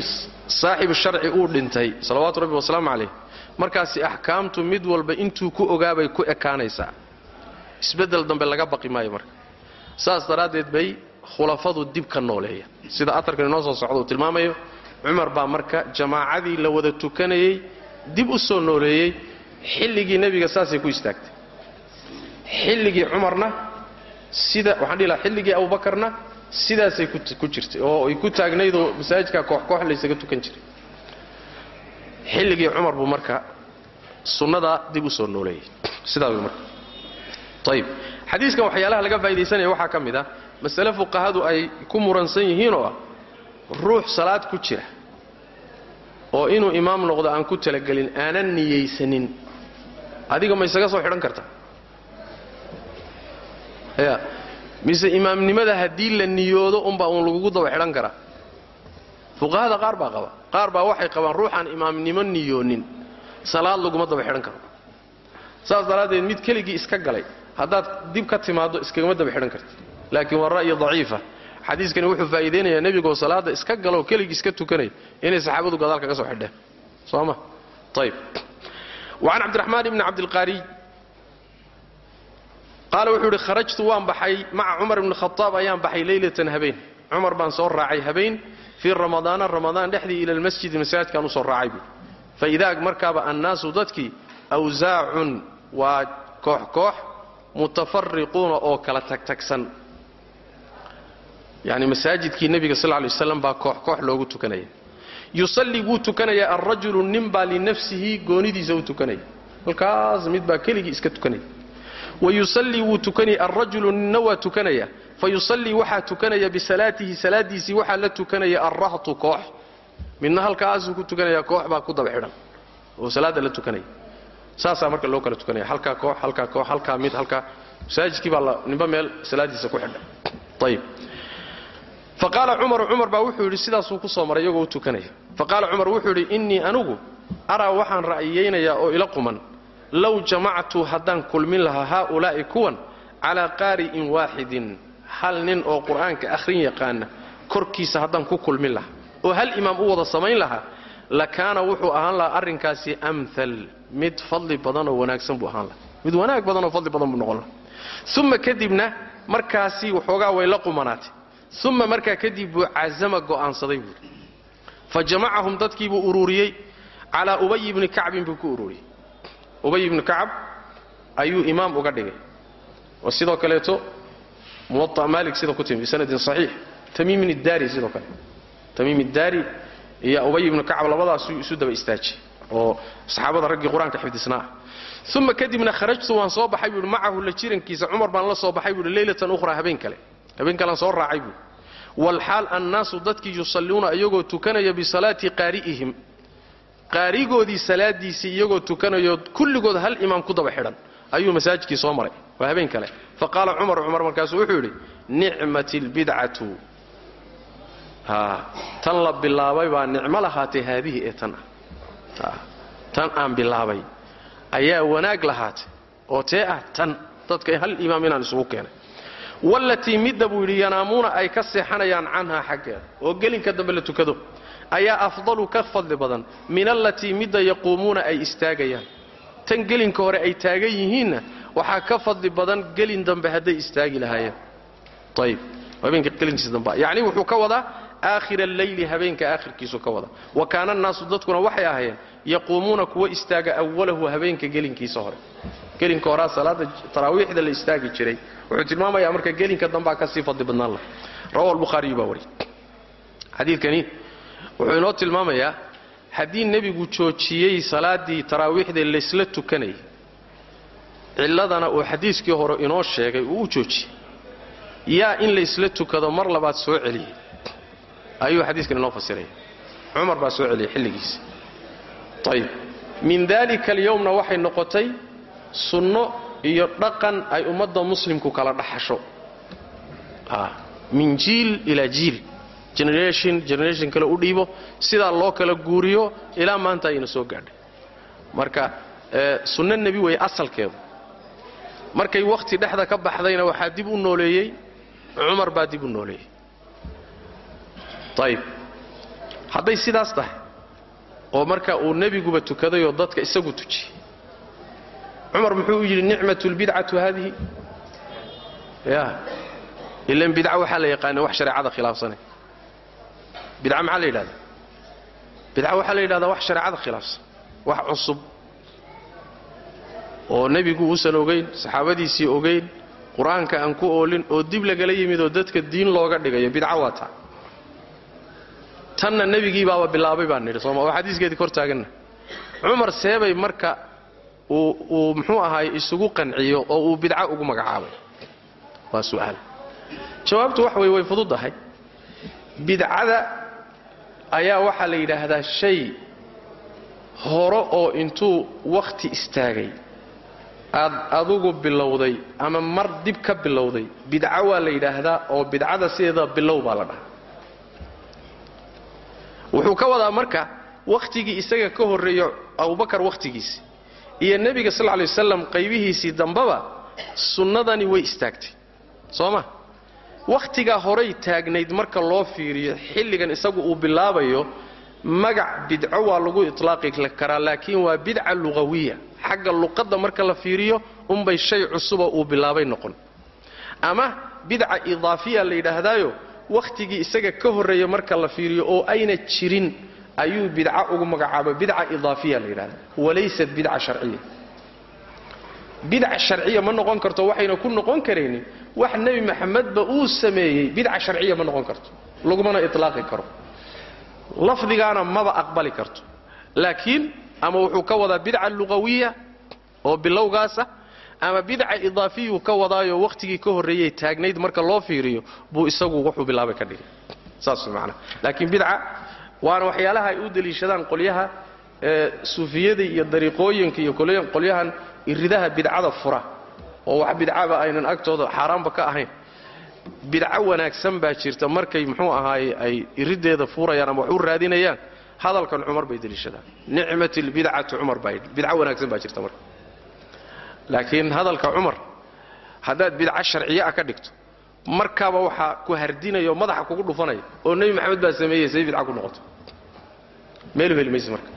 Speaker 2: saaxibu sharci uu dhintay salawaatu rabbi wasalaamu calayh markaasi axkaamtu mid walba intuu ku ogaabay ku ekaanaysaa. Isbeddel dambe laga baqi maayo marka. Saas daraaddeed bay khulafadu dib ka nooleeya. Sida atarkan inoo soo socda uu tilmaamayo cumar baa marka jamaacadii la wada tukanayey dib u soo nooleeyey xilligii nebiga saasay ku istaagtay. Xilligii cumarna sida waxaan dhihi lahaa xilligii abubakarna sidaasay ku jirtay oo ay ku taagnaydoo masaajidka kooxkoox laysaga tukan jiray. Xilligii cumar buu marka sunnadaa dib u soo nooleeyey. Sidaa wey marka ayib xadiiskan waxyaalaha laga faa'idaysanaya waxaa ka mid ah masale fuqahadu ay ku muransan yihiinoo ah ruux salaad ku jira oo inuu imaam noqdo aan ku talagelin aanan niyaysanin adiga ma isaga soo xidhan karta? Ya mise imaamnimada haddii la niyoodo unbaa uun lagugu daba xidhan karaa? Fuqahada qaar baa qaba. Qaar baa waxay qabaan ruuxaan imaamnimo niyoonin salaad laguma daba xidhan karo. Saas daraaddeed mid keligii iska galay haddaad dib ka timaaddo iskagama daba xidhan karti laakiin waa ra'yi daciifa. Xadiiskani wuxuu faa'iidaynayaa nebigoo salaadda iska galoo keligii iska tukanaya inay saxaabadu gadaal kaga soo xidheen. Soo ma? Ayb wacan cabdiraxmaan ibni cabdilqaariy qaala wuxuu idhi kharajtu waan baxay maca cumar ibni khadaab ayaan baxay leylatan habeen. Cumar baan soo raacay habeen fii ramadaana ramadaan dhexdii ila almasjidi masaajidkaan u soo raacay buu faidaa markaaba annaasu dadkii awsaacun waa koox koox mutafariquuna oo kala tagtagsan yani masaajidkii nebiga sal lay waslam baa koox koox loogu tukanaya yusallii wuu tukanayaa alrajulu nin baa linafsihi goonidiisa u tukanaya halkaas mid baa keligii iska tukanaya wayusallii wuu tukanaya alrajulu ninna waa tukanaya. Fayusallii waxaa tukanaya bisalaatihi salaadiisii waxaa la tukanaya alrahtu koox. Midna halkaasuu ku tukanaya koox baa ku daba xidhan oo salaada la tukanaya saasaa marka loo kala tukanaya. Halkaa koox halkaa koox halkaa mid halkaa. Masaajidkii baa ninba meel salaadiisa ku xidhan ayib faqaala cumaru cumar baa wuxuu yidhi sidaasuu ku soo maray iyagoo u tukanaya. Faqaala cumar wuxuu yidhi innii anugu araa waxaan ra'yiyaynayaa oo ila quman. Low jamactu haddaan kulmin lahaa haaulaa'i kuwan calaa qaari'in waaxidin hal nin oo qur'aanka akhrin yaqaana korkiisa haddaan ku kulmin lahaa. Oo hal imaam u wada samayn lahaa la kaana wuxuu ahaan lahaa arrinkaasi amhal mid fadli badanoo wanaagsan buu ahaan lahaa. Mid wanaag badanoo fadli badan buu noqon lahaa. Uma kadibna markaasi waxoogaa way la qumanaatay uma markaa kadib buu casama go'aansaday buui fa jamacahum dadkii buu ururiyey calaa ubay ibni kacbin buu ku ururiyey ubay ibnu kacab ayuu imaam uga dhigay. Oo sidoo kaleeto muwaطa maalik sida ku timi bisanadin saxiix. Tamiimin iddaari sidoo kale. Tamiim iddaari iyo ubay ibnu kacab labadaasuu isu daba istaajiyey oo saxaabada raggii qur'aanka xifdisnaa. Uma kadibna kharajtu waan soo baxay buuhi macahu la jirankiisa cumar baan la soo baxay buuhi leylatan ukhraa habeen kale habeen kalean soo raacay buui walxaal annaasu dadkii yusalluuna iyagoo tukanaya bisalaati qaari'ihim. Qaarigoodii salaadiisii iyagoo tukanayo kulligood hal imaam ku daba xidhan. Ayuu masaajidkii soo maray. Waa habeen kale. Fa qaala cumar cumar markaasu wuxuu yidhi nicmat lbidcatu tan la bilaabay baa nicmo lahaatay haadihi ee tan ah. Tan aan bilaabay. Ayaa wanaag lahaatay oo tee ah tan dadka hal imaam inaan isugu keenay wallatii midda buu yidhi yanaamuuna ay ka seexanayaan canhaa xaggeeda. Oo gelinka dambe la tukado. Ayaa afdalu ka fadli badan min allatii midda yaquumuuna ay istaagayaan. Tan gelinka hore ay taagan yihiinna waxaa ka fadli badan gelin dambe hadday istaagi lahaayeen. Ayib habeenka gelinkiisa dambe. Yacni wuxuu ka wadaa aakhira alleyli habeenka aakhirkiisu ka wada wa kaana annaasu dadkuna waxay ahaayeen yaquumuuna kuwa istaaga awalahu habeenka gelinkiisa hore gelinka horaa salaada taraawiixda la istaagi jiray. Wuxuu tilmaamayaa marka gelinka dambaa ka sii fadli badnaan laha rawa albukhaariyu baa wariy xadiidkani wuxuu inoo tilmaamayaa haddii nebigu joojiyey salaaddii taraawiixda laysla tukanayay cilladana uu xadiiskii hore inoo sheegay uu u joojiyey. Yaa in laysla tukado mar labaad soo celiyey ayuu xadiiskan inoo fasiraya. Cumar baa soo celiyey xilligiisa ayib min dalika alyowmna waxay noqotay sunno iyo dhaqan ay ummadda muslimku kala dhaxasho. Min jiil ilaa jiil. Generation generation kale u dhiibo sidaa loo kala guuriyo ilaa maanta ayna soo gaadhay marka sunno nebi weeye asalkeedu. Markay wakhti dhexda ka baxdayna waxaa dib u nooleeyey cumar baa dib u nooleeyey. Ayib hadday sidaas tahay oo marka uu nebiguba tukadayoo dadka isagu tujiyey cumar muxuu yidhi nicmat lbidcatu haadihi. Ya. Ilan bidca waxaa la yaqaana wax shareecada khilaafsane. Bidca maxaa la yidhahda bidca waxaa la yidhahdaa wax shareecada khilaafsan wax cusub. Oo nebigu uusan ogayn saxaabadiisii ogayn qur'aanka aan ku oolin oo dib lagala yimid oo dadka diin looga dhigayo bidca waa taa. Tanna nebigii baaba bilaabay baan nidhi sooma oo xadiiskeedii kor taaganna. Cumar seebay marka uu muxuu ahaay isugu qanciyo oo uu bidca ugu magacaabay? Waa su'aal. Jawaabtu wax wey way fududahay bidcada ayaa waxaa la yidhaahdaa shay hore oo intuu wakhti istaagay aad adugu bilowday ama mar dib ka bilowday bidco waa la yidhaahdaa oo bidcada sideeda bilow baa la dhahaa. Wuxuu ka wadaa marka wakhtigii isaga ka horreeyo abubakar wakhtigiisi iyo nebiga sal lay wasalam qaybihiisii dambaba sunnadani way istaagtay. Soo ma wakhtigaa horay taagnayd marka loo fiiriyo xilligan isagu uu bilaabayo magac bidco waa lagu itlaaqi karaa laakiin waa bidca luqawiya xagga luqadda marka la fiiriyo unbay shay cusuba uu bilaabay noqon. Ama bidca idaafiya la yidhaahdaayo wakhtigii isaga ka horreeya marka la fiiriyo oo ayna jirin ayuu bidca ugu magacaaba bidca idaafiya la yidhahda walaysat bidca sharciya. Bidca sharciya ma noqon karto waxayna ku noqon karaynin wax nebi maxamedba uu sameeyey bidca sharciya ma noqon karto. Lagumana itlaaqi karo. Lafdigaana maba aqbali karto. Laakiin ama wuxuu ka wadaa bidca luqawiya oo bilowgaasa ama bidca idaafiyuu ka wadaayo wakhtigii ka horreeyey taagnayd marka loo fiiriyo buu isagu wuxuu bilaabay ka dhigay. Saas macnaa laakiin bidca waana waxyaalaha ay u deliishadaan qolyaha suufiyada iyo dariiqooyinka iyo qolyahan iridaha bidcada fura. Oo wax bidcaba aynan agtooda xaaraanba ka ahayn. Bidco wanaagsan baa jirta markay muxuu ahaaye ay irideeda furayaan ama wax u raadinayaan hadalkan cumar bay deliishadaan. Nicmat lbidcatu cumar baa bidco wanaagsan baa jirta marka. Laakiin hadalka cumar haddaad bidco sharciyaa ka dhigto markaaba waxaa ku hardinaya oo madaxa kugu dhufanaya oo nebi maxamed baa sameeyey say bidca ku noqoto. Meelu heli mayse marka.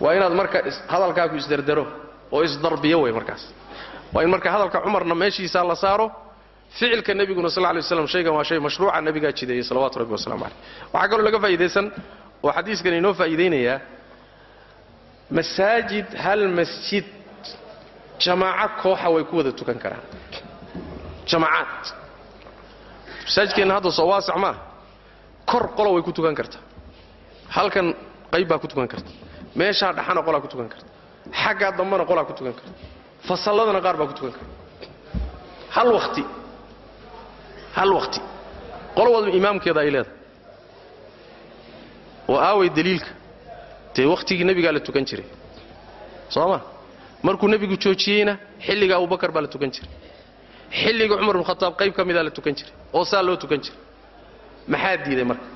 Speaker 2: Waa inaad marka hadalkaaku isdardaro oo isdarbiyo wey markaas. Waa in marka hadalka cumarna meeshiisaa la saaro ficilka nebiguna sal lay waslam shaygan waa shay mashruuca nebigaa jideeyey salawatu rabbi waslamu caleyh waxaa kaloo laga faa'idaysan oo xadiiskan inoo faa'iidaynayaa masaajid hal masjid jamaaco kooxa way ku wada tukan karaan. Jamaacaad masaajidkeenna hadda soo waasac maaha kor qola way ku tukan kartaa halkan qayb baa ku tukan karta. Meeshaa dhaxana qolaa ku tukan karta. Xaggaa dambana qolaa ku tukan karta. Fasalladana qaar baa ku tukan karta. Hal wati hal wakhti. Qolo walba imaamkeeda ay leedahay. Oo aaway daliilka. Dee wakhtigii nebigaa la tukan jiray. Soo ma? Markuu nebigu joojiyeyna xilliga abubakar baa la tukan jiray xilliga cumar bn khataab qayb ka midaa la tukan jiray oo saa loo tukan jiray. Maxaa diiday marka?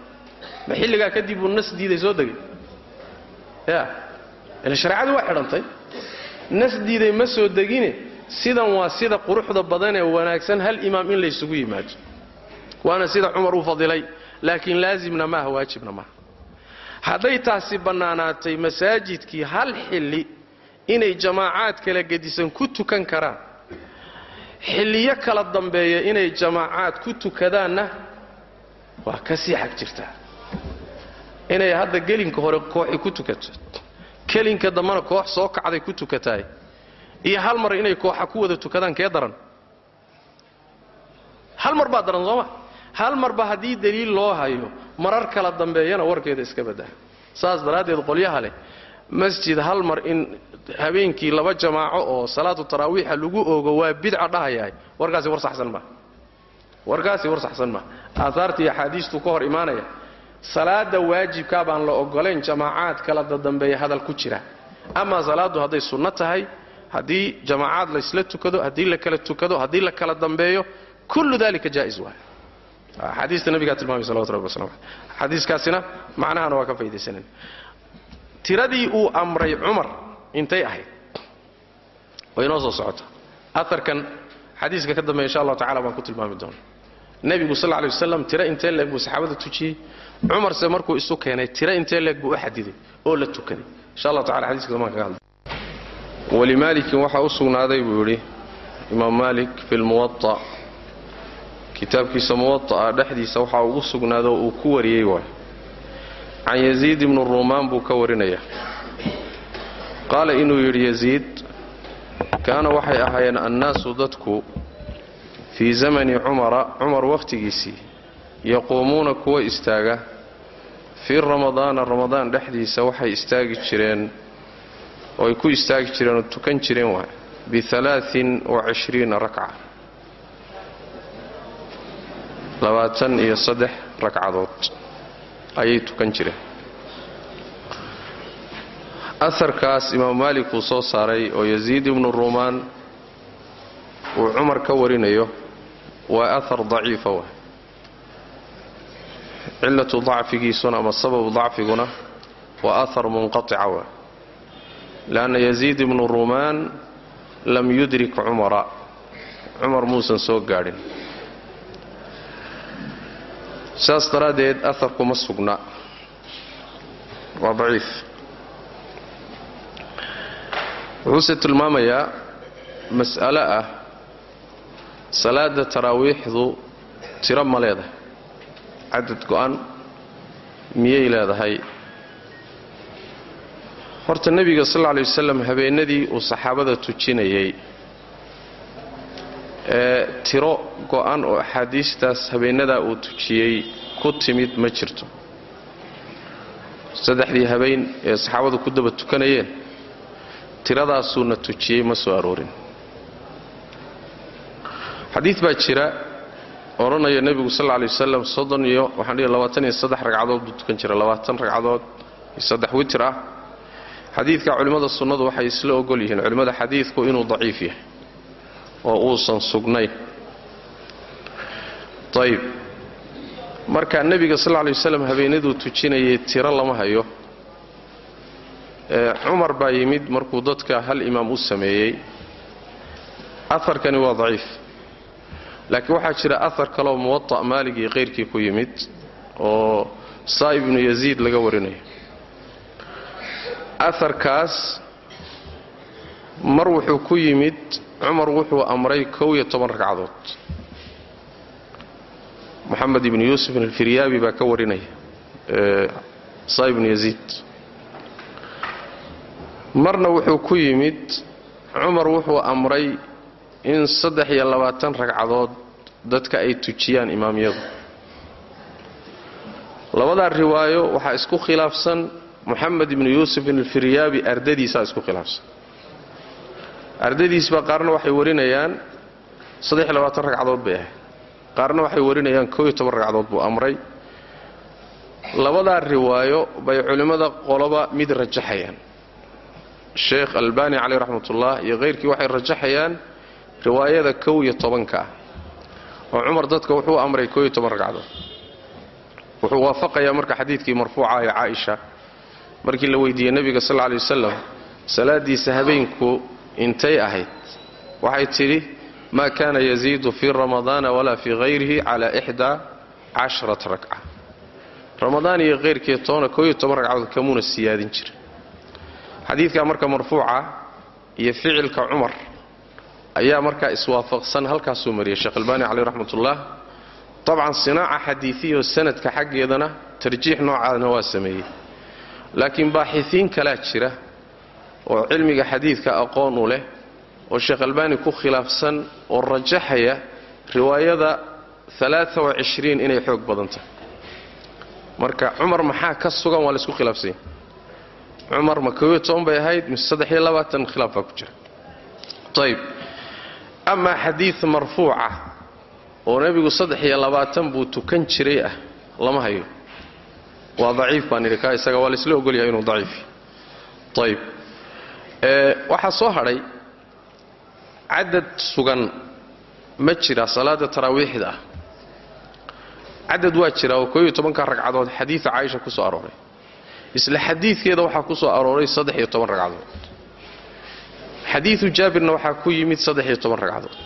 Speaker 2: Ma xilligaa kadib uu nas diiday soo degay? Ya ila shareecadii waa xidhantay. Nas diiday ma soo degine sidan waa sida quruxda badanee wanaagsan hal imaam in laysugu yimaado. Waana sida cumar u fadilay laakiin laazimna maaha waajibna maaha hadday taasi bannaanaatay masaajidkii hal xilli inay jamaacaad kala gedisan ku tukan karaan xilliyo kala dambeeya inay jamaacaad ku tukadaanna waa ka sii xag jirtaa inay hadda gelinka hore kooxi ku tukato kelinka dambana koox soo kacday ku tukataay iyo hal mar inay kooxa ku wada tukadaan kee daran? Hal mar baa daran sooma? Hal marba haddii daliil loo hayo marar kala dambeeyana warkeeda iska baddaha saas daraaddeed qolyaha leh masjid hal mar in habeenkii laba jamaaco oo salaatu taraawiixa lagu oogo waa bidca dhahayahay. Warkaasi war saxsan maaha warkaasi war saxsan maaha aahaarta iyo axaadiistuu ka hor imaanaya salaada waajibkaa baan la ogolayn jamaacaad kala dadambeeya hadal ku jira. Amaa salaaddu hadday sunno tahay haddii jamaacaad laysla tukado haddii la kala tukado haddii la kala dambeeyo kullu dalika jaa'is waay xadiista nabigaa tilmaamay salawatu rabbi aleyh xadiiskaasina macnahana waa ka faydaysanan tiradii uu amray cumar intay ahayd. Way inoo soo socota. Aarkan xadiiska ka dambeya insha allahu tacala baan ku tilmaami doona nebigu sal lla lay tiro intee leeg buu saxaabada tujiyey. Cumarse markuu isu keenay tiro intee leeg buu u xadiday oo la tukaday insha allahu tacala xadiiska damaan kaga hadla walimaalikin waxaa u sugnaaday buu yidhi imaam maalik fi lmuwaa kitaabkiisa muwaa'a dhexdiisa waxaa ugu sugnaado uu ku wariyey waay can yaziid ibnu ruumaan buu ka warinaya qaala inuu yidhi yaziid kaana waxay ahaayeen annaasu dadku fii zamani cumara cumar wakhtigiisii yaquumuuna kuwa istaaga. Fii ramadaana ramadaan dhexdiisa waxay istaagi jireen oo ay ku istaagi jireen oo tukan jireen waay bialaain wacishriina rakca. Labaatan iyo saddex ragcadood ayay tukan jireen. Aharkaas imaamu maalik uu soo saaray oo yasiid ibnu ruumaan uu cumar ka warinayo waa ahar daciifa wa cillatu dacfigiisuna ama sababu dacfiguna waa ahar munqatica wa leanna yasiid ibnu ruumaan lam yudrik cumara. Cumar muusan soo gaadhin saas daraaddeed aharku ma sugna. Waa daciif. Wuxuuse tilmaamayaa mas'alo ah salaada taraawiixdu tiro ma leedahay cadad go'an miyay leedahay? Horta nebiga sal alla alay wasalam habeenadii uu saxaabada tujinayay tiro go'an oo axaadiistaas habeenadaa uu tujiyey ku timid ma jirto. Saddexdii habeen ee saxaabadu ku daba tukanayeen tiradaasuuna tujiyey ma soo aroorin. Xadiid baa jira odhanaya nebigu sal lla lay wasalam soddon iyo waxaan dhihi labaatan iyo saddex ragcadood buu tukan jira labaatan ragcadood iyo saddex witir ah. Xadiidka culimmada sunnadu waxay isla ogol yihiin culimmada xadiidku inuu daciif yahay oo uusan sugnayn. Ayib marka nebiga sal lla lay wasalam habeenaduu tujinayay tiro lama hayo. Cumar baa yimid markuu dadka hal imaam u sameeyey. Aharkani waa daciif. Laakiin waxaa jira ahar kaleoo muwata' maalig iyo kayrkii ku yimid oo saa ibnu yaziid laga warinayo aharkaas mar wuxuu ku yimid cumar wuxuu amray kow iyo toban ragcadood. Moxamed ibnu yuusuf alfiryaabi baa ka warinaya saa ibnu yaziid. Marna wuxuu ku yimid cumar wuxuu amray in saddex iyo labaatan ragcadood dadka ay tujiyaan imaamyadu. Labadaa riwaayo waxaa isku khilaafsan moxamed ibnu yuusuf alfiryaabi ardadiisaa isku khilaafsan ardadiisba qaarna waxay warinayaan ragcadood bay ahayd. Qaarna waxay warinayaan ragcadood buu amray. Labadaa riwaayo bay culimmada qoloba mid rajaxayaan. Sheekh albani caleyh raxmatullah iyo kayrkii waxay rajaxayaan riwaayada kow iyo tobanka ah. Oo cumar dadka wuxuu amray koo iyo toban ragcadood. Wuxuu waafaqayaa marka xadiidkii marfuuca ee caaisha. Markii la weydiiyey nebiga sal lla lay wasalam salaadiisa habeenku intay ahayd. Waxay tidhi maa kaana yaziidu fii ramadaana walaa fii hayrihi calaa ixdaa casharata ragca ramadaan iyo kayrkii toona koo iyo toban ragcadood kamuuna siyaadin jira xadiidkaa marka marfuuca iyo ficilka cumar ayaa markaa iswaafaqsan halkaasuu mariyay sheekh albani caleyh raxmatullah. Dabcan sinaaca xadiidiyo sanadka xaggeedana tarjiix noocaadna waa sameeyey. Laakiin baaxifiin kalaa jira oo cilmiga xadiidka aqoon u leh oo sheekh albani ku khilaafsan oo rajaxaya riwaayada inay xoog badan tahay. Marka cumar maxaa ka sugan? Waa laysku khilaafsanya cumar ma bay ahayd mise khilaaf baa ku jira. Ayb amaa xadiid marfuuca oo nebigu buu tukan jiray ah lama hayo. Waa daciif baan idhi ka isaga waa laysla ogolyahay inuu daciif ayb waxaa soo hadhay cadad sugan ma jira salaada taraawiixda ah. Cadad waa jira oo koobiyo tobanka ragcadood xadiida caaisha ku soo arooray. Isla xadiidkeeda waxaa ku soo arooray saddex iyo toban ragcadood. Xadiidu jaabirna waxaa ku yimid saddex iyo toban ragcadood.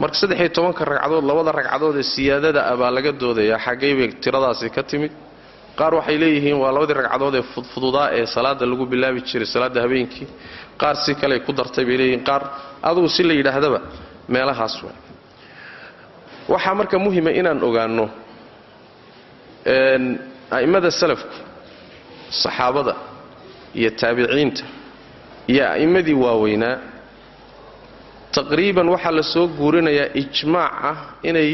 Speaker 2: Marka saddex iyo tobanka ragcadood labada ragcadood ee siyaadada ah baa laga doodayaa xaggay bay tiradaasi ka timid qaar waxay leeyihiin waa labadii ragcadood ee fudfududaa ee salaada lagu bilaabi jiray salaada habeenkii. Qaar si kale ku dartay bay leeyihiin. Qaar adugu si la yidhaahdaba meelahaas wa waxaa marka muhima inaan ogaanno a'immada salafku saxaabada iyo taabiciinta iyo a'immadii waaweynaa taqriiban waxaa la soo guurinayaa ijmaac ah inay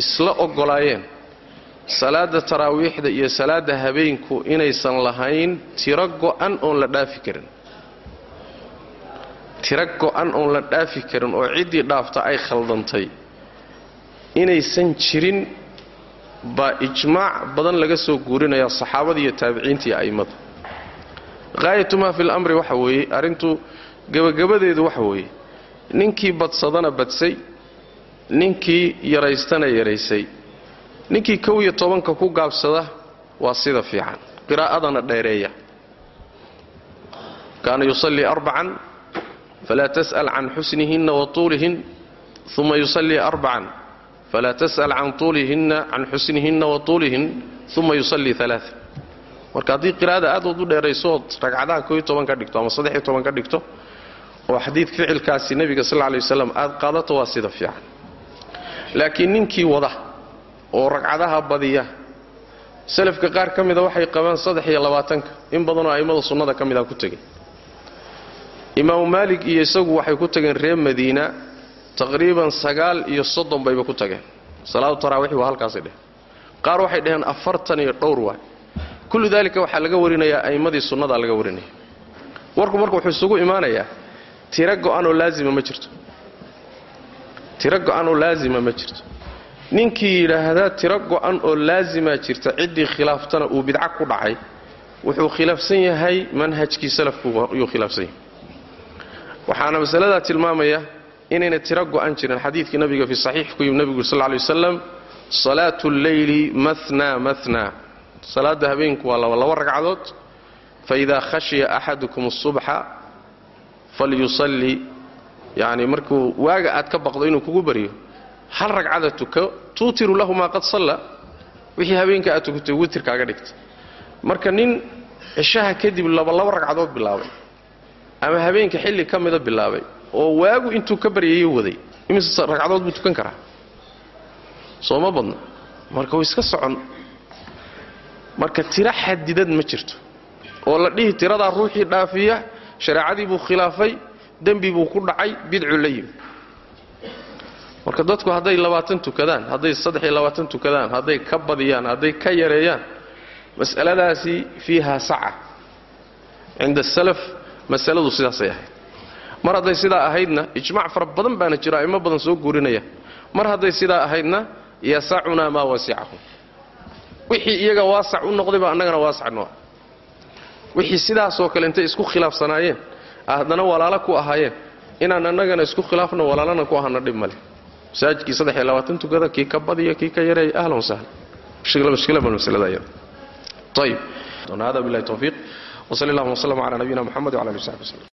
Speaker 2: isla oggolaayeen salaada taraawiixda iyo salaada habeenku inaysan lahayn tiro go'an oon la dhaafi karin. Tiro go'an oon la dhaafi karin oo ciddii dhaafta ay khaldantay. Inaysan jirin baa ijmaac badan laga soo guurinaya saxaabada iyo taabiciinta iyo a'immada. Haayatu maa fi lamri waxa weeye arrintu gebagabadeedu waxa weeye. Ninkii badsadana badsay ninkii yaraystana yaraysay ninkii kow iyo tobanka ku gaabsada waa sida fiican. Qiraa'adana dheereeya. Kaana yusallii arbacan falaa tas'al can xusnihinna wa tuulihin uma yusallii arbacan falaa tas'al can tuulihinna can xusnihinna wa tuulihin uma yusallii alaaa marka haddii qiraa'ada aad ood u dheerayso ragcadaha iyo toban ka dhigto ama saddex iyo toban ka dhigto oo xadiid ficilkaasi nebiga sal lla lay waslam aad qaadato waa sida fiican. Laakiin ninkii wada oo ragcadaha badiya. Salafka qaar ka mida waxay qabaan saddex iyo labaatanka. In badanoo a'immada sunnada ka mida ku tegay imaamu maalik iyo isagu waxay ku tageen reer madiina taqriiban sagaal iyo soddon bayba ku tageen. Salaadu taraawiix waa halkaasay dheheen qaar waxay dhaheen afartan iyo dhowr waay. Kullu daalika waxaa laga warinayaa a'immadii sunnadaa laga warinaya. Warku marka wuxuu isugu imaanayaa tiro go'anoo laazima ma jirto. Tiro go'an oo laazima ma jirto ninkii yidhaahdaa tiro go'an oo laazimaa jirta ciddii khilaaftana uu bidca ku dhacay wuxuu khilaafsan yahay manhajkii salafku yuu khilaafsan yahay. Waxaana masaladaa tilmaamaya inayna tiro go'an jirin xadiidkii nabiga fi saxiix ku yimi nebigu sal lay waslam salaatu lleyli mahna mahna salaadda habeenku waa laba ragcadood. Faidaa khashiya axadukum asubxa falyusalli. Yacni markuu waaga aad ka baqdo inuu kugu baryo hal ragcada tuko tuutiru lahu maa qad salla wixii habeenka aad tukatay witirkaaga dhigta marka nin cishaha kadib labalaba ragcadood bilaabay ama habeenka xilli ka mida bilaabay oo waagu intuu ka baryayo waday imise ragcadood buu tukan karaa? Soo badna. Marka way iska socon marka tiro xadidad ma jirto oo la dhihi tiradaa ruuxii dhaafiya shareecadii buu khilaafay dembi buu ku dhacay bidcu la yimi marka dadku hadday labaatan tukadaan hadday saddex iyo labaatan tukadaan hadday ka badiyaan hadday ka yareeyaan mas'aladaasi fiiha saca. Cinda salaf masaladu sidaasay ahayd. Mar hadday sidaa ahaydna ijmac fara badan baana jira a'imo badan soo guurinaya. Mar hadday sidaa ahaydna yasacunaa maa wasicahum wixii iyaga waasac u noqdayba annagana waasac noo wixii sidaasoo kale intay isku khilaafsanaayeen haddana walaalo ku ahaayeen inaan annagana isku khilaafno walaalana ku ahana dhib male masaajidkii saddex iyo labaatan tukada kii ka badiya kii ka yareeya ahlan wasahlan mushkila bal masalada iyada ayib hada billahi tawfiiq وصلى الله وسلم على نبينا محمد وعلى اله وصحبه وسلم